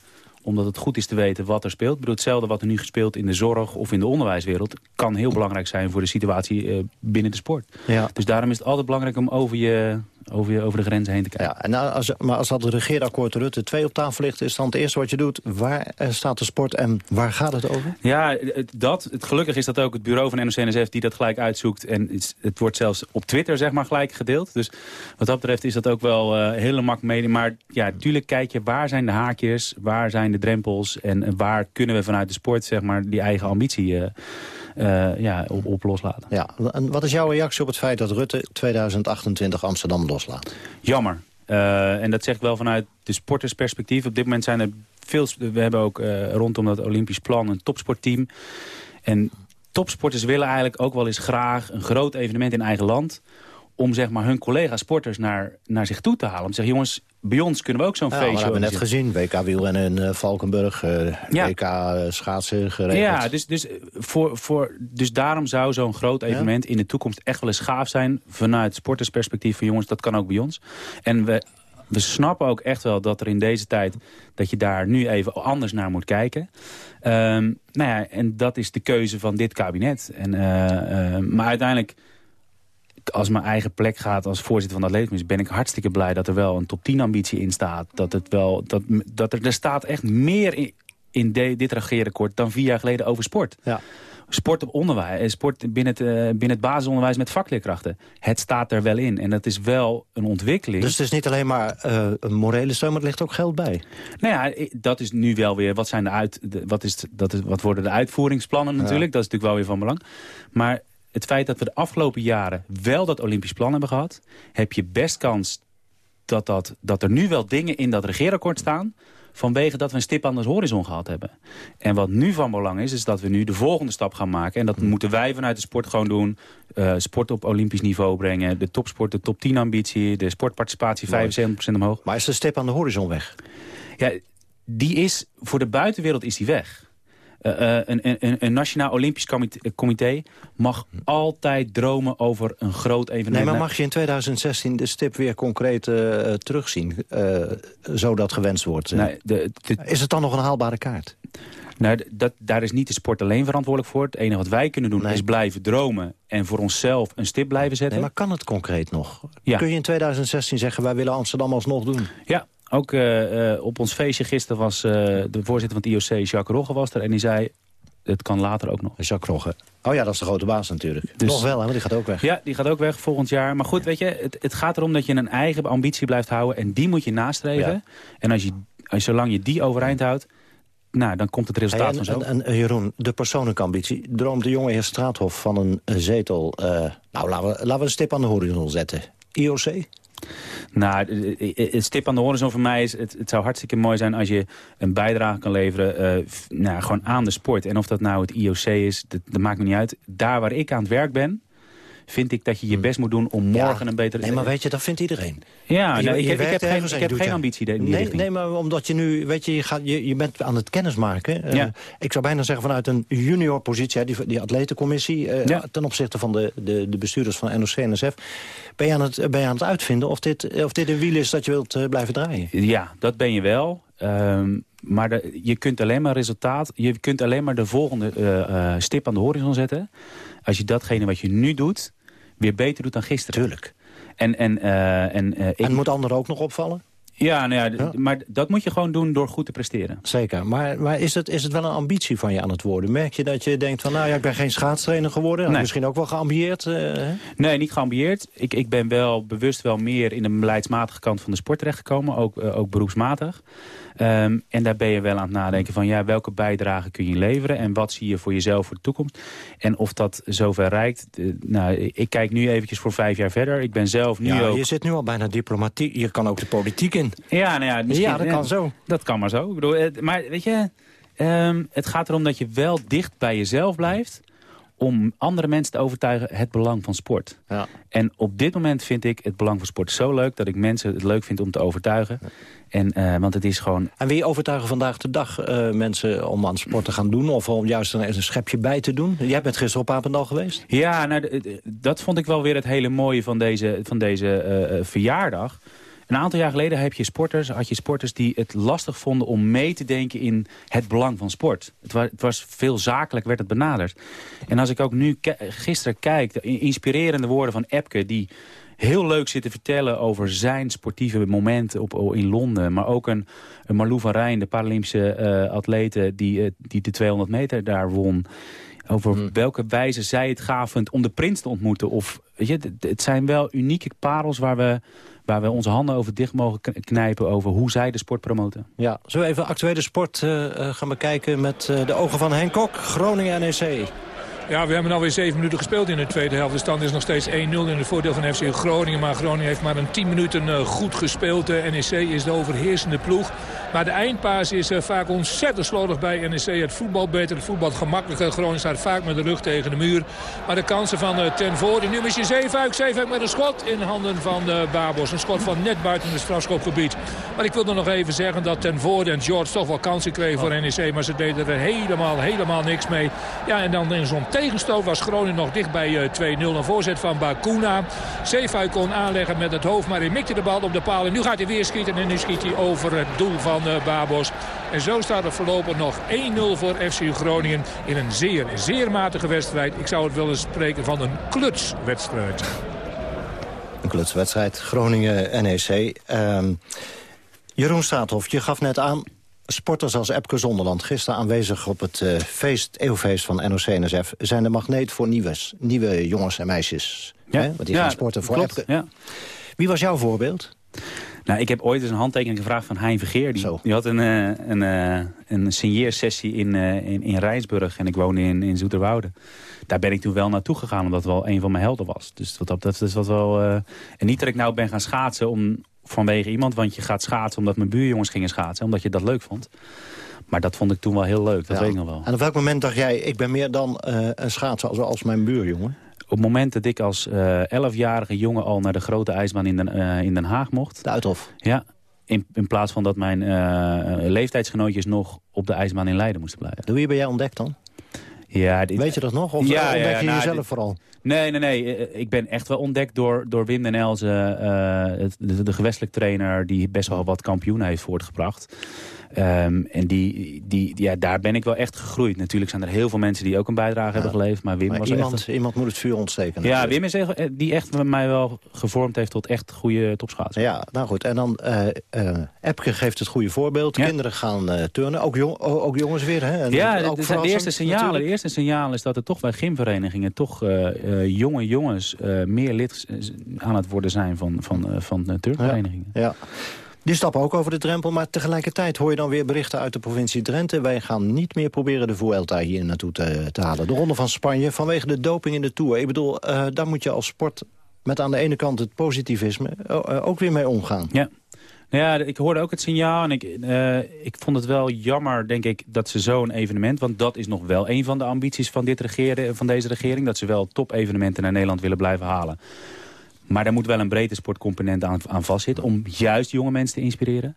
omdat het goed is te weten wat er speelt. Ik bedoel, hetzelfde wat er nu gespeeld in de zorg of in de onderwijswereld... kan heel belangrijk zijn voor de situatie uh, binnen de sport. Ja. Dus daarom is het altijd belangrijk om over je, over, je, over de grenzen heen te kijken. Ja, en als, maar als dat regeerakkoord Rutte 2 op tafel ligt... is dan het eerste wat je doet, waar staat de sport en waar gaat het over? Ja, dat, het, gelukkig is dat ook het bureau van NOC-NSF die dat gelijk uitzoekt. En het, het, wordt zelfs op Twitter zeg maar gelijk gedeeld. Dus wat dat betreft is dat ook wel uh, hele mak. Maar ja, natuurlijk kijk je waar zijn de haakjes, waar zijn de drempels... en waar kunnen we vanuit de sport zeg maar die eigen ambitie... Uh, uh, ja, op, op, loslaten. Ja. En wat is jouw reactie op het feit dat Rutte 2028 Amsterdam loslaat? Jammer. Uh, en dat zegt wel vanuit de sportersperspectief. Op dit moment zijn er veel... We hebben ook uh, rondom dat Olympisch plan een topsportteam. En topsporters willen eigenlijk ook wel eens graag een groot evenement in eigen land om zeg maar, hun collega-sporters naar, naar zich toe te halen. Om te zeggen, jongens, bij ons kunnen we ook zo'n ja, feestje we hebben net gezien, WK wielrennen in uh, Valkenburg, uh, ja. WK uh, schaatsen geregeld. Ja, dus, dus, voor, voor, dus daarom zou zo'n groot evenement ja. in de toekomst echt wel eens gaaf zijn... vanuit sportersperspectief van jongens, dat kan ook bij ons. En we, we snappen ook echt wel dat er in deze tijd... dat je daar nu even anders naar moet kijken. Um, nou ja, en dat is de keuze van dit kabinet. En, maar uiteindelijk als mijn eigen plek gaat als voorzitter van dat leefmis... ben ik hartstikke blij dat er wel een top 10 ambitie in staat. Dat, het wel, dat, dat er, er staat echt meer in, in de, dit regeerakkoord dan vier jaar geleden over sport. Ja. Sport op onderwijs, sport binnen het, uh, binnen het basisonderwijs met vakleerkrachten. Het staat er wel in en dat is wel een ontwikkeling. Dus het is niet alleen maar uh, een morele steun, maar er ligt ook geld bij? Nou ja, dat is nu wel weer, wat, zijn de uit, de, wat, is, dat is, wat worden de uitvoeringsplannen natuurlijk? Ja. Dat is natuurlijk wel weer van belang. Maar het feit dat we de afgelopen jaren wel dat Olympisch plan hebben gehad... heb je best kans dat, dat, dat er nu wel dingen in dat regeerakkoord staan... vanwege dat we een stip aan de horizon gehad hebben. En wat nu van belang is, is dat we nu de volgende stap gaan maken. En dat moeten wij vanuit de sport gewoon doen. Uh, sport op olympisch niveau brengen. De topsport, de top 10 ambitie. De sportparticipatie 75% omhoog. Maar is de stip aan de horizon weg? Ja, die is, voor de buitenwereld is die weg. Uh, een, een, een, Nationaal Olympisch Comité mag altijd dromen over een groot evenement. Nee, maar mag je in 2016 de stip weer concreet uh, terugzien, uh, zo dat gewenst wordt? Nee, de, de, is het dan nog een haalbare kaart? Nou, dat, daar is niet de sport alleen verantwoordelijk voor. Het enige wat wij kunnen doen is blijven dromen... en voor onszelf een stip blijven zetten. Nee, maar kan het concreet nog? Ja. Kun je in 2016 zeggen, wij willen Amsterdam alsnog doen? Ja, ook eh, eh, op ons feestje gisteren was eh, de voorzitter van het IOC, Jacques Rogge, was er. En die zei, het kan later ook nog. Jacques Rogge. Oh ja, dat is de grote baas natuurlijk. Dus- nog wel, hè, want die gaat ook weg. Ja, die gaat ook weg volgend jaar. Maar goed, weet je, het, het gaat erom dat je een eigen ambitie blijft houden. En die moet je nastreven. Ja. En als je, als, zolang je die overeind houdt, nou, dan komt het resultaat Hey, en, vanzelf. en, en, Jeroen, de persoonlijke ambitie. Droomt de jonge heer Straathof van een zetel... nou, laten we, laten we een stip aan de horizon zetten. IOC? Nou, eh, eh, het stip aan de horizon voor mij is... Het, zou hartstikke mooi zijn als je een bijdrage kan leveren... eh, nou, gewoon aan de sport. En of dat nou het IOC is, dat maakt me niet uit. Daar waar ik aan het werk ben... vind ik dat je je best moet doen om morgen een betere... Nee, maar weet je, dat vindt iedereen. Ja, Je- nou, je ik, heb, ik heb geen, ik heb geen ambitie in die Nee, richting. nee, maar omdat je nu, weet je, je, gaat, je, je bent aan het kennismaken. Eh, Ja. Ik zou bijna zeggen vanuit een junior positie, die, die atletencommissie... eh, Ja. ten opzichte van de, de, de bestuurders van NOC en NSF... Ben je, aan het, ben je aan het uitvinden of dit, of dit een wiel is dat je wilt eh, blijven draaien? Ja, dat ben je wel. Ehm, maar de- je kunt alleen maar resultaat... je kunt alleen maar de volgende eh, eh, stip aan de horizon zetten... als je datgene wat je nu doet... weer beter doet dan gisteren. Tuurlijk. En, en, eh, en, eh, ik, En moet anderen ook nog opvallen? ja, nou ja, maar dat moet je gewoon doen door goed te presteren. Zeker, maar, maar is, het, is het wel een ambitie van je aan het worden? Merk je dat je denkt van, nou ja, ik ben geen schaatstrainer geworden. Nee. Misschien ook wel geambieerd. eh? Nee, niet geambieerd. Ik, ik ben wel bewust wel meer in de beleidsmatige kant van de sport terechtgekomen. Ook, ook beroepsmatig. Ehm, en daar ben je wel aan het nadenken van ja, welke bijdrage kun je leveren en wat zie je voor jezelf voor de toekomst. En of dat zover reikt. nou, ik kijk nu eventjes voor vijf jaar verder. Ik ben zelf nu ja, ook... je zit nu al bijna diplomatiek. Je kan ook de politiek in. Ja, nou ja, misschien- Ja, dat kan zo. Dat kan maar zo. Ik bedoel, eh, maar weet je, ehm, het gaat erom dat je wel dicht bij jezelf blijft om andere mensen te overtuigen het belang van sport. Ja. En op dit moment vind ik het belang van sport zo leuk... dat ik mensen het leuk vind om te overtuigen. En, eh, want het is gewoon... En wie overtuigen vandaag de dag eh, mensen om aan sport te gaan doen... of om juist er eens een schepje bij te doen? Jij bent gisteren op Apendal geweest. Ja, nou, dat vond ik wel weer het hele mooie van deze, van deze eh, verjaardag. Een aantal jaar geleden heb je sporters, had je sporters die het lastig vonden om mee te denken in het belang van sport. Het was, het was veel zakelijk, werd het benaderd. En als ik ook nu gisteren kijk, de inspirerende woorden van Epke... die heel leuk zit te vertellen over zijn sportieve momenten op, in Londen. Maar ook een, een Marlou van Rijn, de Paralympische eh atlete... Die, eh, die de 200 meter daar won over welke wijze zij het gaaf vindt om de prins te ontmoeten. Of, weet je, het zijn wel unieke parels waar we, waar we onze handen over dicht mogen kn- knijpen... over hoe zij de sport promoten. Ja, we even actuele sport eh, eh, gaan bekijken met eh, de ogen van Henk Kok, Groningen NEC. Ja, we hebben alweer 7 minuten gespeeld in de tweede helft. De stand is nog steeds 1-0 in het voordeel van FC Groningen. Maar Groningen heeft maar een 10 minuten eh, goed gespeeld. De NEC is de overheersende ploeg. Maar de eindpaas is eh, vaak ontzettend slordig bij NEC. Het voetbal beter, het voetbal gemakkelijker. Groningen staat vaak met de rug tegen de muur. Maar de kansen van uh, Ten Voorde. Nu is je Zeefuik. Zeefuik met een schot in handen van Babos. Een schot van net buiten het strafschopgebied. Maar ik wilde nog even zeggen dat Ten Voorde en George toch wel kansen kregen voor NEC. Maar ze deden er helemaal, helemaal niks mee. Ja, en dan in zo'n tegenstoot was Groningen nog dicht bij 2-0. Een voorzet van Bakuna. Zeefuik kon aanleggen met het hoofd, maar hij mikte de bal op de paal. En nu gaat hij weer schieten en nu schiet hij over het doel van uh, Babos. En zo staat er voorlopig nog 1-0 voor FC Groningen in een zeer, zeer matige wedstrijd. Ik zou het willen spreken van een klutswedstrijd. Een klutswedstrijd, Groningen-NEC. Um, Jeroen Staathof, je gaf net aan... Sporters als Epke Zonderland, gisteren aanwezig op het uh, feest, eeuwfeest van NOC-NSF... zijn de magneet voor nieuwes, nieuwe jongens en meisjes. Ja, hè? Want die ja, gaan sporten voor klopt, Epke. Ja. Wie was jouw voorbeeld? Nou, ik heb ooit eens een handtekening gevraagd van Hein Vergeer. Die, die had een, uh, een, uh, een signeersessie in, uh, in, in Rijnsburg en ik woonde in, in Zoeterwoude. Daar ben ik toen wel naartoe gegaan, omdat het wel een van mijn helden was. Dus wat dat, dat is wat wel... En niet dat ik nou ben gaan schaatsen om, vanwege iemand, want je gaat schaatsen omdat mijn buurjongens gingen schaatsen, omdat je dat leuk vond. Maar dat vond ik toen wel heel leuk, dat ja. weet ik nog wel. En op welk moment dacht jij, ik ben meer dan een schaatser als, als mijn buurjongen? Op het moment dat ik als elfjarige uh, jongen al naar de grote ijsbaan in Den, uh, in Den Haag mocht. De Uithof? Ja, in, in plaats van dat mijn leeftijdsgenootjes nog op de ijsbaan in Leiden moesten blijven. Hoe ben jij ontdekt dan? Ja, dit, Weet je dat nog? Of ja, ontdek ja, je nou, jezelf dit, vooral? Nee, nee, nee. Ik ben echt wel ontdekt door, door Wim den Elze, uh, de, de gewestelijk trainer... die best wel wat kampioenen heeft voortgebracht. Ehm, en die, die, ja, daar ben ik wel echt gegroeid. Natuurlijk zijn er heel veel mensen die ook een bijdrage hebben geleverd. Maar Wim Maar was iemand, echt... iemand moet het vuur ontsteken. Ja. Wim is echt, eh, die echt mij wel gevormd heeft tot echt goede topschaatser. Ja, nou goed. En dan, eh Epke geeft het goede voorbeeld. Kinderen gaan turnen. Ook, jong, ook jongens weer, hè? En ja, ook de, de, eerste signalen, de eerste signaal is dat er toch bij gymverenigingen... toch jonge jongens meer lid aan het worden zijn van, van, van turnverenigingen. Ja. Die stappen ook over de drempel, maar tegelijkertijd hoor je dan weer berichten uit de provincie Drenthe. Wij gaan niet meer proberen de Vuelta hier naartoe te, halen. De Ronde van Spanje vanwege de doping in de Tour. Ik bedoel, eh, daar moet je als sport met aan de ene kant het positivisme eh, eh, ook weer mee omgaan. Ja. Nou ja, ik hoorde ook het signaal en ik, ik vond het wel jammer, denk ik, dat ze zo'n evenement... want dat is nog wel een van de ambities van, dit regeren, van deze regering... dat ze wel top-evenementen naar Nederland willen blijven halen. Maar daar moet wel een breedte sportcomponent aan, aan vastzitten... om juist jonge mensen te inspireren.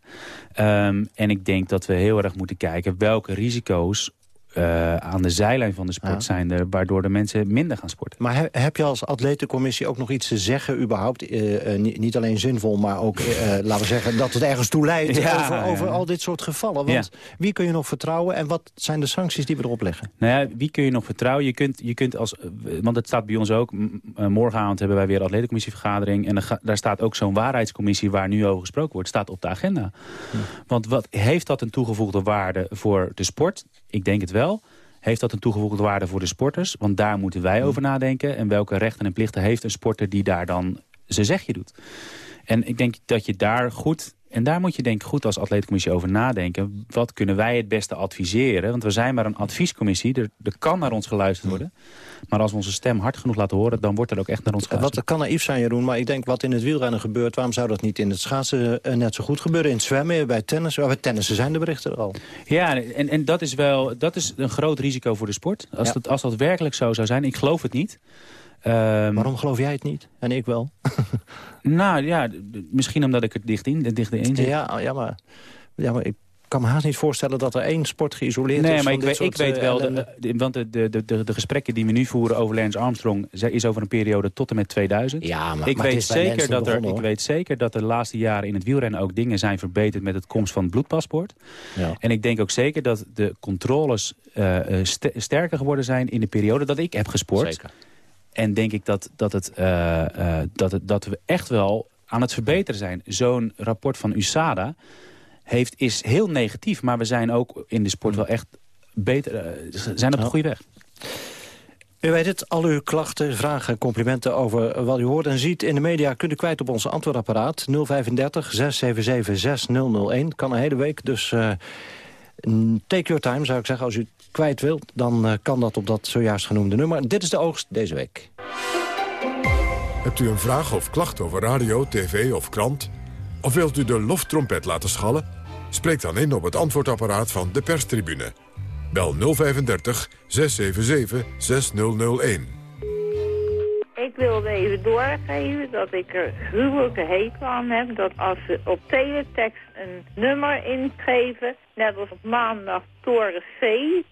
Ehm, en ik denk dat we heel erg moeten kijken welke risico's... eh, aan de zijlijn van de sport Ja. zijn er... waardoor de mensen minder gaan sporten. Maar he- heb je als atletencommissie ook nog iets te zeggen überhaupt? Eh, eh, niet, alleen zinvol, maar ook, laten we zeggen, dat het ergens toe leidt <laughs> Ja, over, ja. over al dit soort gevallen. Want wie kun je nog vertrouwen en wat zijn de sancties die we erop leggen? Nou ja, wie kun je nog vertrouwen? Je kunt, je kunt als, want het staat bij ons ook. morgenavond hebben wij weer een atletencommissievergadering. En ga- daar staat ook zo'n waarheidscommissie waar nu over gesproken wordt. Staat op de agenda. Want wat, heeft dat een toegevoegde waarde voor de sport? Ik denk het wel. Heeft dat een toegevoegde waarde voor de sporters? Want daar moeten wij over nadenken. En welke rechten en plichten heeft een sporter die daar dan zijn zegje doet? En ik denk dat je daar goed... En daar moet je denk ik goed als atleetcommissie over nadenken. Wat kunnen wij het beste adviseren? Want we zijn maar een adviescommissie. Er, er kan naar ons geluisterd worden. Maar als we onze stem hard genoeg laten horen... dan wordt er ook echt naar ons geluisterd. Wat kan naïef zijn, Jeroen, maar ik denk wat in het wielrennen gebeurt... waarom zou dat niet in het schaatsen eh, net zo goed gebeuren? In het zwemmen, bij tennis, bij tennissen zijn de berichten er al. Ja, en, en dat is wel dat is een groot risico voor de sport. Als, Ja. dat, als dat werkelijk zo zou zijn, ik geloof het niet. Ehm, Waarom geloof jij het niet? En ik wel. <laughs> nou ja, misschien omdat ik er dicht in, dicht in zit. Ja, ja, maar, ja, maar ik kan me haast niet voorstellen dat er één sport geïsoleerd Nee, is maar van ik weet, ik weet eh, wel, de, want de, de, de, de, gesprekken die we nu voeren over Lance Armstrong... is over een periode tot en met 2000. Ja, maar, ik, maar het weet zeker dat er, ik weet zeker dat de laatste jaren in het wielrennen ook dingen zijn verbeterd... met het komst van het bloedpaspoort. Ja. En ik denk ook zeker dat de controles eh, eh, st- sterker geworden zijn... in de periode dat ik heb gesport. Zeker. En denk ik dat, dat, het, eh, eh, dat, het, dat we echt wel aan het verbeteren zijn. Zo'n rapport van USADA heeft, is heel negatief. Maar we zijn ook in de sport wel echt beter, eh, zijn op de goede weg. U weet het, al uw klachten, vragen, complimenten over wat u hoort en ziet in de media... kunt u kwijt op ons antwoordapparaat 035 677 6001. Kan een hele week, dus take your time zou ik zeggen. Als u het kwijt wilt, dan eh, kan dat op dat zojuist genoemde nummer. Dit is de oogst deze week. Hebt u een vraag of klacht over radio, tv of krant? Of wilt u de loftrompet laten schallen? Spreek dan in op het antwoordapparaat van de perstribune. Bel 035 677 6001. Ik wilde even doorgeven dat ik er gruwelijke hekel aan heb... dat als ze op teletext een nummer ingeven... net als op maandag toren C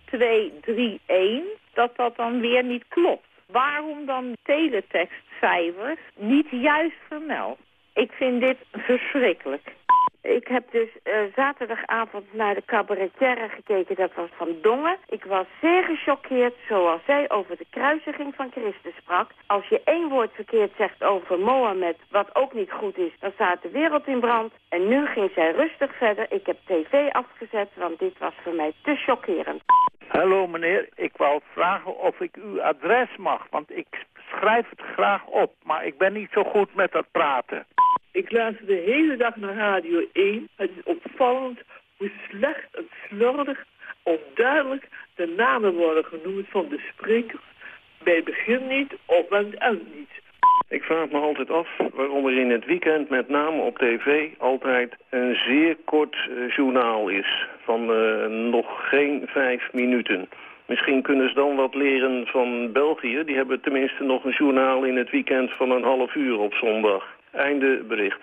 231... dat dat dan weer niet klopt. Waarom dan teletextcijfers niet juist vermeld? Ik vind dit verschrikkelijk. Ik heb dus eh, zaterdagavond naar de cabaretière gekeken, dat was van Dongen. Ik was zeer gechoqueerd zoals zij over de kruisiging van Christus sprak. Als je één woord verkeerd zegt over Mohammed, wat ook niet goed is, dan staat de wereld in brand. En nu ging zij rustig verder. Ik heb tv afgezet, want dit was voor mij te chockerend. Hallo meneer, ik wou vragen of ik uw adres mag, want ik schrijf het graag op, maar ik ben niet zo goed met dat praten. Ik luister de hele dag naar Radio 1. Het is opvallend hoe slecht en slordig, onduidelijk de namen worden genoemd van de sprekers. Bij het begin niet of bij het eind niet. Ik vraag me altijd af waarom er in het weekend met name op tv altijd een zeer kort eh, journaal is van eh, nog geen vijf minuten. Misschien kunnen ze dan wat leren van België. Die hebben tenminste nog een journaal in het weekend van een half uur op zondag. Einde bericht.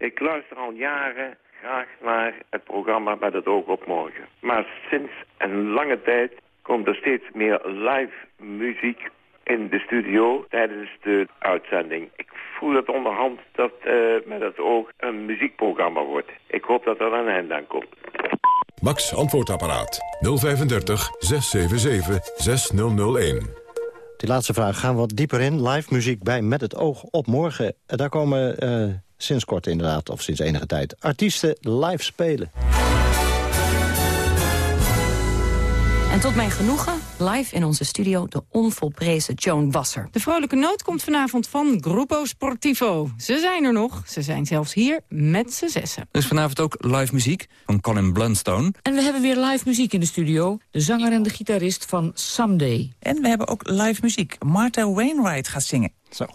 Ik luister al jaren graag naar het programma met het oog op morgen. Maar sinds een lange tijd komt er steeds meer live muziek in de studio tijdens de uitzending. Ik voel het onderhand dat eh, met het oog een muziekprogramma wordt. Ik hoop dat er een eind aan komt. Max antwoordapparaat 035 677 6001. Die laatste vraag gaan we wat dieper in. Live muziek bij Met het oog op morgen. Daar komen uh, sinds kort inderdaad, of sinds enige tijd... artiesten live spelen. En tot mijn genoegen, live in onze studio, de onvolprezen Joan Wasser. De vrolijke noot komt vanavond van Gruppo Sportivo. Ze zijn er nog, ze zijn zelfs hier met z'n zessen. Er is vanavond ook live muziek van Colin Blunstone. En we hebben weer live muziek in de studio. De zanger en de gitarist van Someday. En we hebben ook live muziek. Martha Wainwright gaat zingen. Zo.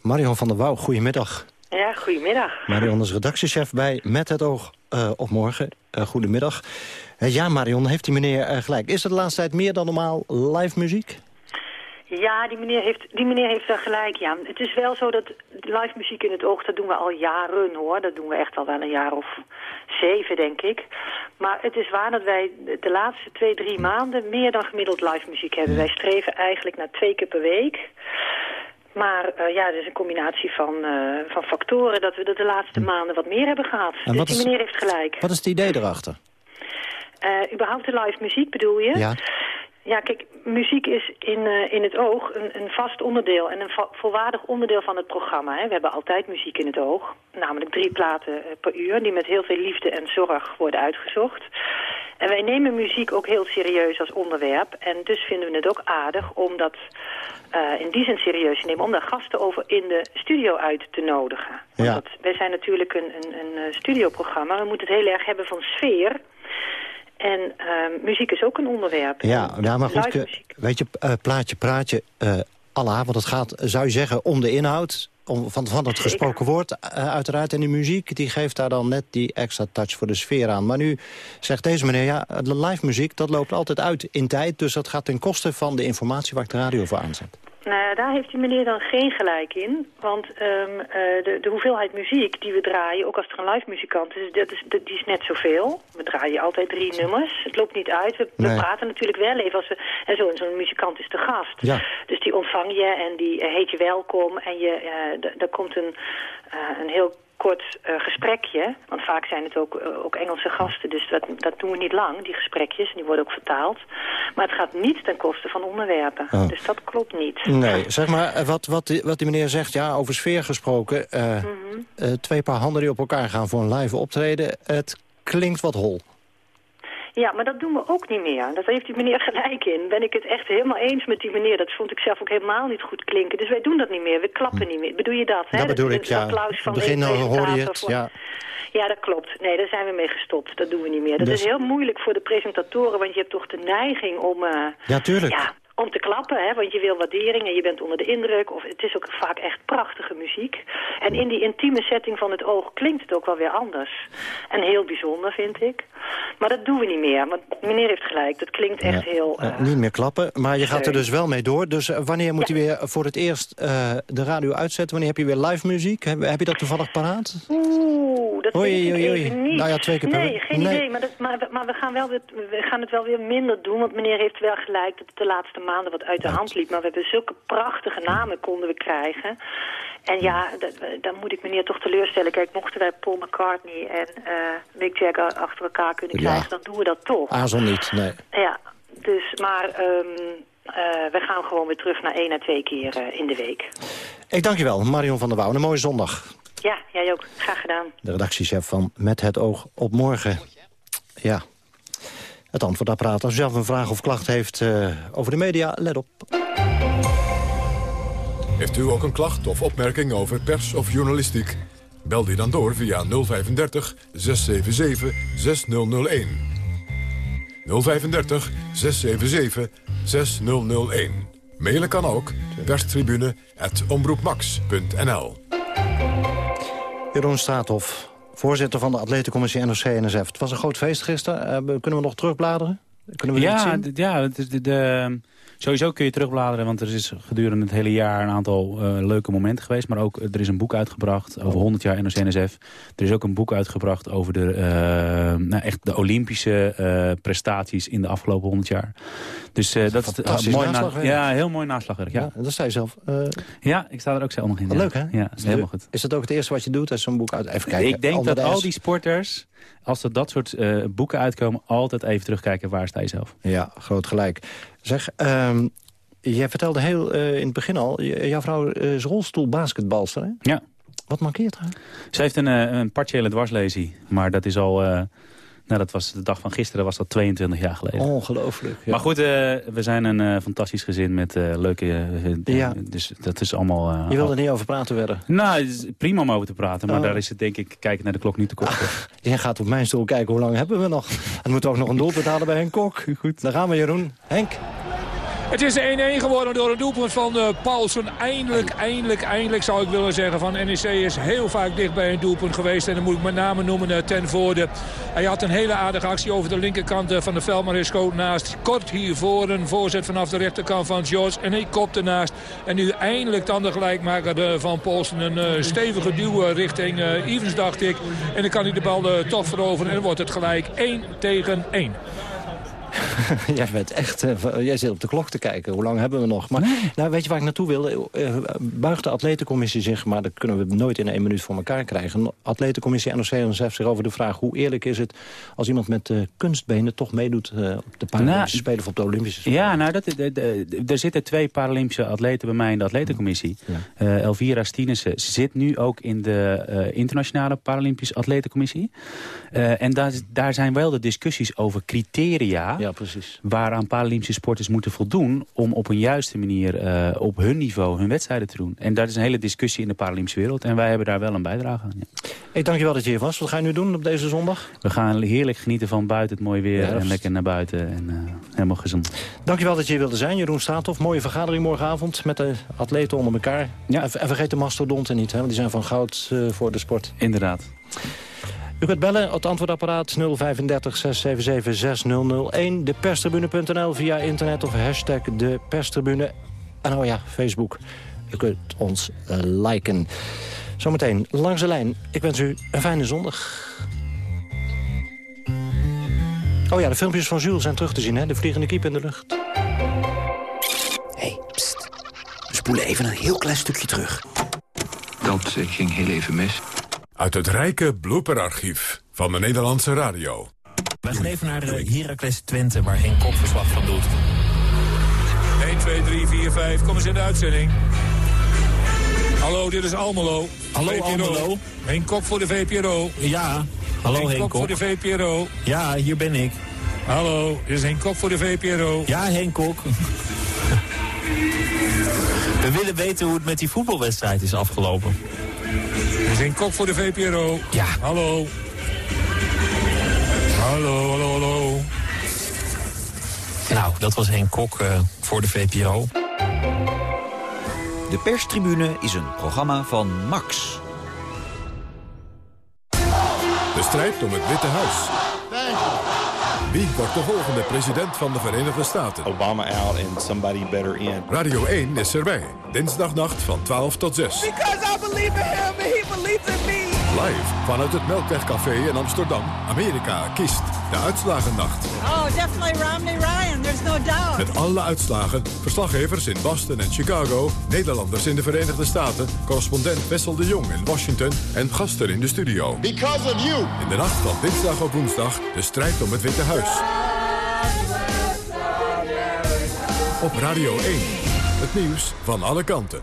Marion van der Wouw, goedemiddag. Ja, goedemiddag. Marion is redactiechef bij Met het Oog uh, op Morgen. Uh, goedemiddag. Uh, ja, Marion, heeft die meneer gelijk. Is er de laatste tijd meer dan normaal live muziek? Ja, die meneer, heeft, die meneer heeft wel gelijk, ja. Het is wel zo dat live muziek in het oog, dat doen we al jaren, hoor. Dat doen we echt al wel een jaar of zeven, denk ik. Maar het is waar dat wij de laatste twee, drie maanden meer dan gemiddeld live muziek hebben. Wij streven eigenlijk naar twee keer per week. Maar uh, ja, het is een combinatie van, uh, van factoren dat we dat de laatste hm. maanden wat meer hebben gehad. En dus die meneer heeft gelijk. Wat is het idee erachter? Uh, überhaupt de live muziek bedoel je? Ja. Ja, kijk, muziek is in, uh, in het oog een, een vast onderdeel en een volwaardig onderdeel van het programma. Hè. We hebben altijd muziek in het oog, namelijk drie platen per uur die met heel veel liefde en zorg worden uitgezocht. En wij nemen muziek ook heel serieus als onderwerp. En dus vinden we het ook aardig om dat uh, in die zin serieus te nemen. Om daar gasten over in de studio uit te nodigen. Ja. Want wij zijn natuurlijk een, een, een studioprogramma. We moeten het heel erg hebben van sfeer. En uh, muziek is ook een onderwerp. Ja, ja maar goed, weet je, uh, plaatje, praatje, Allah, want het gaat, zou je zeggen, om de inhoud om, van, van het gesproken woord uh, uiteraard. En die muziek die geeft daar dan net die extra touch voor de sfeer aan. Maar nu zegt deze meneer, ja, de live muziek dat loopt altijd uit in tijd. Dus dat gaat ten koste van de informatie waar ik de radio voor aanzet. Nou, daar heeft die meneer dan geen gelijk in. Want um, uh, de, de, hoeveelheid muziek die we draaien, ook als er een live muzikant is, dat is, dat, die is net zoveel. We draaien altijd drie nummers. Het loopt niet uit. We, nee. we praten natuurlijk wel even als we... En zo'n zo muzikant is de gast. Ja. Dus die ontvang je en die uh, heet je welkom. En je, uh, er komt een, een heel kort uh, gesprekje. Want vaak zijn het ook, uh, ook Engelse gasten, dus dat, dat doen we niet lang, die gesprekjes. Die worden ook vertaald. Maar het gaat niet ten koste van onderwerpen. Oh. Dus dat klopt niet. Nee, zeg maar, wat, wat, die, wat die meneer zegt, ja, over sfeer gesproken. Uh, mm -hmm. twee paar handen die op elkaar gaan voor een live optreden. Het klinkt wat hol. Ja, maar dat doen we ook niet meer. Dat heeft die meneer gelijk in. Ben ik het echt helemaal eens met die meneer. Dat vond ik zelf ook helemaal niet goed klinken. Dus wij doen dat niet meer. We klappen niet meer. Bedoel je dat? Dat hè? bedoel dat, ik, ja. applaus van begin de hoorde je het, voor... ja. Ja, dat klopt. Nee, daar zijn we mee gestopt. Dat doen we niet meer. Dat Dus- is heel moeilijk voor de presentatoren, want je hebt toch de neiging om... Uh, Ja, tuurlijk. Ja, om te klappen, hè, want je wil waardering en je bent onder de indruk. Of het is ook vaak echt prachtige muziek. En in die intieme setting van het oog klinkt het ook wel weer anders. En heel bijzonder, vind ik. Maar dat doen we niet meer, want meneer heeft gelijk. Dat klinkt echt Ja, heel... eh, uh, niet meer klappen, maar je gaat er dus wel mee door. Dus eh, wanneer moet Ja. je weer voor het eerst eh, de radio uitzetten? Wanneer heb je weer live muziek? Heb, heb je dat toevallig paraat? Oei, oei, oei. niet. Nou ja, twee keer per Nee, geen Nee. idee. Maar, dat, maar, we- maar we, gaan wel weer, we gaan het wel weer minder doen. Want meneer heeft wel gelijk dat het de laatste maanden wat uit de hand liep. Maar we hebben zulke prachtige namen konden we krijgen. En ja, dan moet ik meneer toch teleurstellen. Kijk, mochten wij Paul McCartney en eh, Mick Jagger achter elkaar kunnen Ja. krijgen... dan doen we dat toch. Aarzel niet, nee. Ja, dus maar... ehm, eh, we gaan gewoon weer terug naar één à twee keer eh, in de week. Ik dank je wel, Marion van der Wouw. Een mooie zondag. Ja, jij ook. Graag gedaan. De redactiechef van Met het oog op morgen. Ja. Het antwoordapparaat. Als u zelf een vraag of klacht heeft eh, over de media, let op. Heeft u ook een klacht of opmerking over pers of journalistiek? Bel die dan door via 035 677 6001. 035 677 6001. Mailen kan ook perstribune.omroepmax.nl Jeroen Straathof, voorzitter van de atletencommissie NOC-NSF. Het was een groot feest gisteren. Eh, kunnen we nog terugbladeren? Kunnen we Ja, zien? ja het is de, de- sowieso kun je terugbladeren, want er is gedurende het hele jaar een aantal eh, leuke momenten geweest. Maar ook, er is een boek uitgebracht over 100 jaar NOC-NSF. Er is ook een boek uitgebracht over de, eh, nou, echt de Olympische eh, prestaties in de afgelopen 100 jaar. Dus eh, dat is mooi naslagwerk. Ja, heel mooi naslagwerk. Ja. Ja, dat zei je zelf. Ja, ik sta er ook zelf nog in. Leuk, hè? Ja, dat is helemaal goed. Is dat ook het eerste wat je doet als zo'n boek uit? Even kijken. ik denk dat al die sporters als er dat soort eh, boeken uitkomen... altijd even terugkijken waar sta je zelf. Ja, groot gelijk. Zeg, um, jij vertelde heel eh, in het begin al... jouw vrouw is rolstoelbasketbalster, hè? Ja. Wat mankeert haar? Ze heeft een, een partiële dwarslesie, maar dat is al... Nou, dat was de dag van gisteren, was dat 22 jaar geleden. Ongelooflijk. Ja. Maar goed, uh, we zijn een uh, fantastisch gezin met uh, leuke... ja. Dus dat is allemaal... Je wilde er niet over praten werden? Nou, prima om over te praten. Maar oh. daar is het denk ik, kijken naar de klok niet te kort. Jij gaat op mijn stoel kijken, hoe lang hebben we nog? En moeten ook nog een doelpunt halen bij Henk Kok. Goed. Daar gaan we, Jeroen. Henk. Het is 1-1 geworden door een doelpunt van uh, Paulsen. Eindelijk, eindelijk, eindelijk zou ik willen zeggen van NEC is heel vaak dicht bij een doelpunt geweest. En dan moet ik met name noemen uh, ten voorde. Hij had een hele aardige actie over de linkerkant uh, van de schoot naast. Kort hiervoor een voorzet vanaf de rechterkant van George. En hij kopte naast. En nu eindelijk dan de gelijkmaker van Paulsen. Een stevige duw richting Evans dacht ik. En dan kan hij de bal toch veroveren. En dan wordt het gelijk 1 tegen 1. <laughs> jij bent echt, uh, jij zit op de klok te kijken. Hoe lang hebben we nog? Maar nou, weet je waar ik naartoe wil? Uh, buigt de atletencommissie zich, maar dat kunnen we nooit in één minuut voor elkaar krijgen. Atletencommissie NOC-NSF zich over de vraag... hoe eerlijk is het als iemand met uh, kunstbenen toch meedoet op de Paralympische nou, Spelen of op de Olympische Spelen? Ja, nou, dat, er zitten twee Paralympische atleten bij mij in de atletencommissie. Ja. Elvira Stienissen zit nu ook in de internationale Paralympische atletencommissie. en daar, daar zijn wel de discussies over criteria ja, precies. waaraan Paralympische sporters moeten voldoen... om op een juiste manier uh, op hun niveau hun wedstrijden te doen. En dat is een hele discussie in de Paralympische wereld. En wij hebben daar wel een bijdrage aan. Ja. Ik dank je wel dat je hier was. Wat ga je nu doen op deze zondag? We gaan heerlijk genieten van buiten het mooie weer. en lekker naar buiten en uh, helemaal gezond. Dank je wel dat je hier wilde zijn, Jeroen Staathoff. Mooie vergadering morgenavond met de atleten onder elkaar. Ja. En vergeet de mastodonten niet, hè, want die zijn van goud uh, voor de sport. Inderdaad. U kunt bellen, het antwoordapparaat 035 677 6001. Deperstribune.nl via internet of hashtag de perstribune. En oh ja, Facebook. U kunt ons uh, liken. Zometeen langs de lijn. Ik wens u een fijne zondag. Oh ja, de filmpjes van Jules zijn terug te zien, hè? De vliegende kiep in de lucht. hey, pst. We spoelen even een heel klein stukje terug. Dat ging heel even mis. Uit het rijke blooperarchief van de Nederlandse radio. Wij gaan even naar de Heracles Twente, waar Henk Kop verslag van doet. 1, 2, 3, 4, 5, kom eens in de uitzending. Hallo, dit is Almelo. Hallo VPRO. Almelo. Henk Kop voor de VPRO. Ja, hallo Henk, Henk Kop. voor de VPRO. Ja, hier ben ik. Hallo, dit is Henk Kop voor de VPRO. Ja, Henk Kok. <laughs> We willen weten hoe het met die voetbalwedstrijd is afgelopen. Dit is Henk Kok voor de VPRO. Ja. Hallo. Hallo, hallo, hallo. Nou, dat was Henk Kok uh, voor de VPRO. De perstribune is een programma van Max. De strijd om het Witte Huis. Wie wordt de volgende president van de Verenigde Staten? Obama out and somebody better in. Radio 1 is erbij. Dinsdagnacht van 12 tot 6. Because I believe in him and he believes in me. Live vanuit het Melkwegcafé in Amsterdam. Amerika kiest de uitslagennacht. Oh, definitely Romney Ryan. There's no doubt. Met alle uitslagen, verslaggevers in Boston en Chicago... Nederlanders in de Verenigde Staten... correspondent Wessel de Jong in Washington... en gasten in de studio. Because of you. In de nacht van dinsdag op woensdag de strijd om het Witte Huis. Op Radio 1. Het nieuws van alle kanten.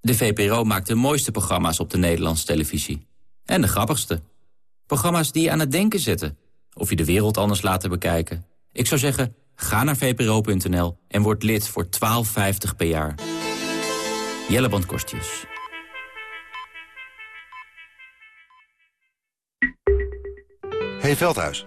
De VPRO maakt de mooiste programma's op de Nederlandse televisie. En de grappigste. Programma's die je aan het denken zetten. Of je de wereld anders laten bekijken. Ik zou zeggen, ga naar vpro.nl en word lid voor 12,50 per jaar. Jelleband Kostjes. Hey Veldhuis,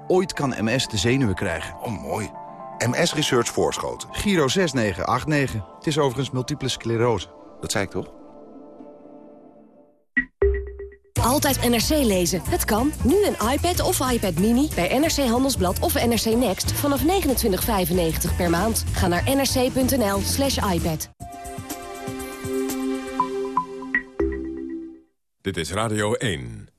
Ooit kan MS de zenuwen krijgen. Oh, mooi. MS Research Voorschoten. Giro 6989. Het is overigens multiple sclerose. Dat zei ik toch? Altijd NRC lezen. Het kan. Nu een iPad of iPad Mini bij NRC Handelsblad of NRC Next vanaf 29,95 per maand. Ga naar nrc.nl slash iPad. Dit is Radio 1.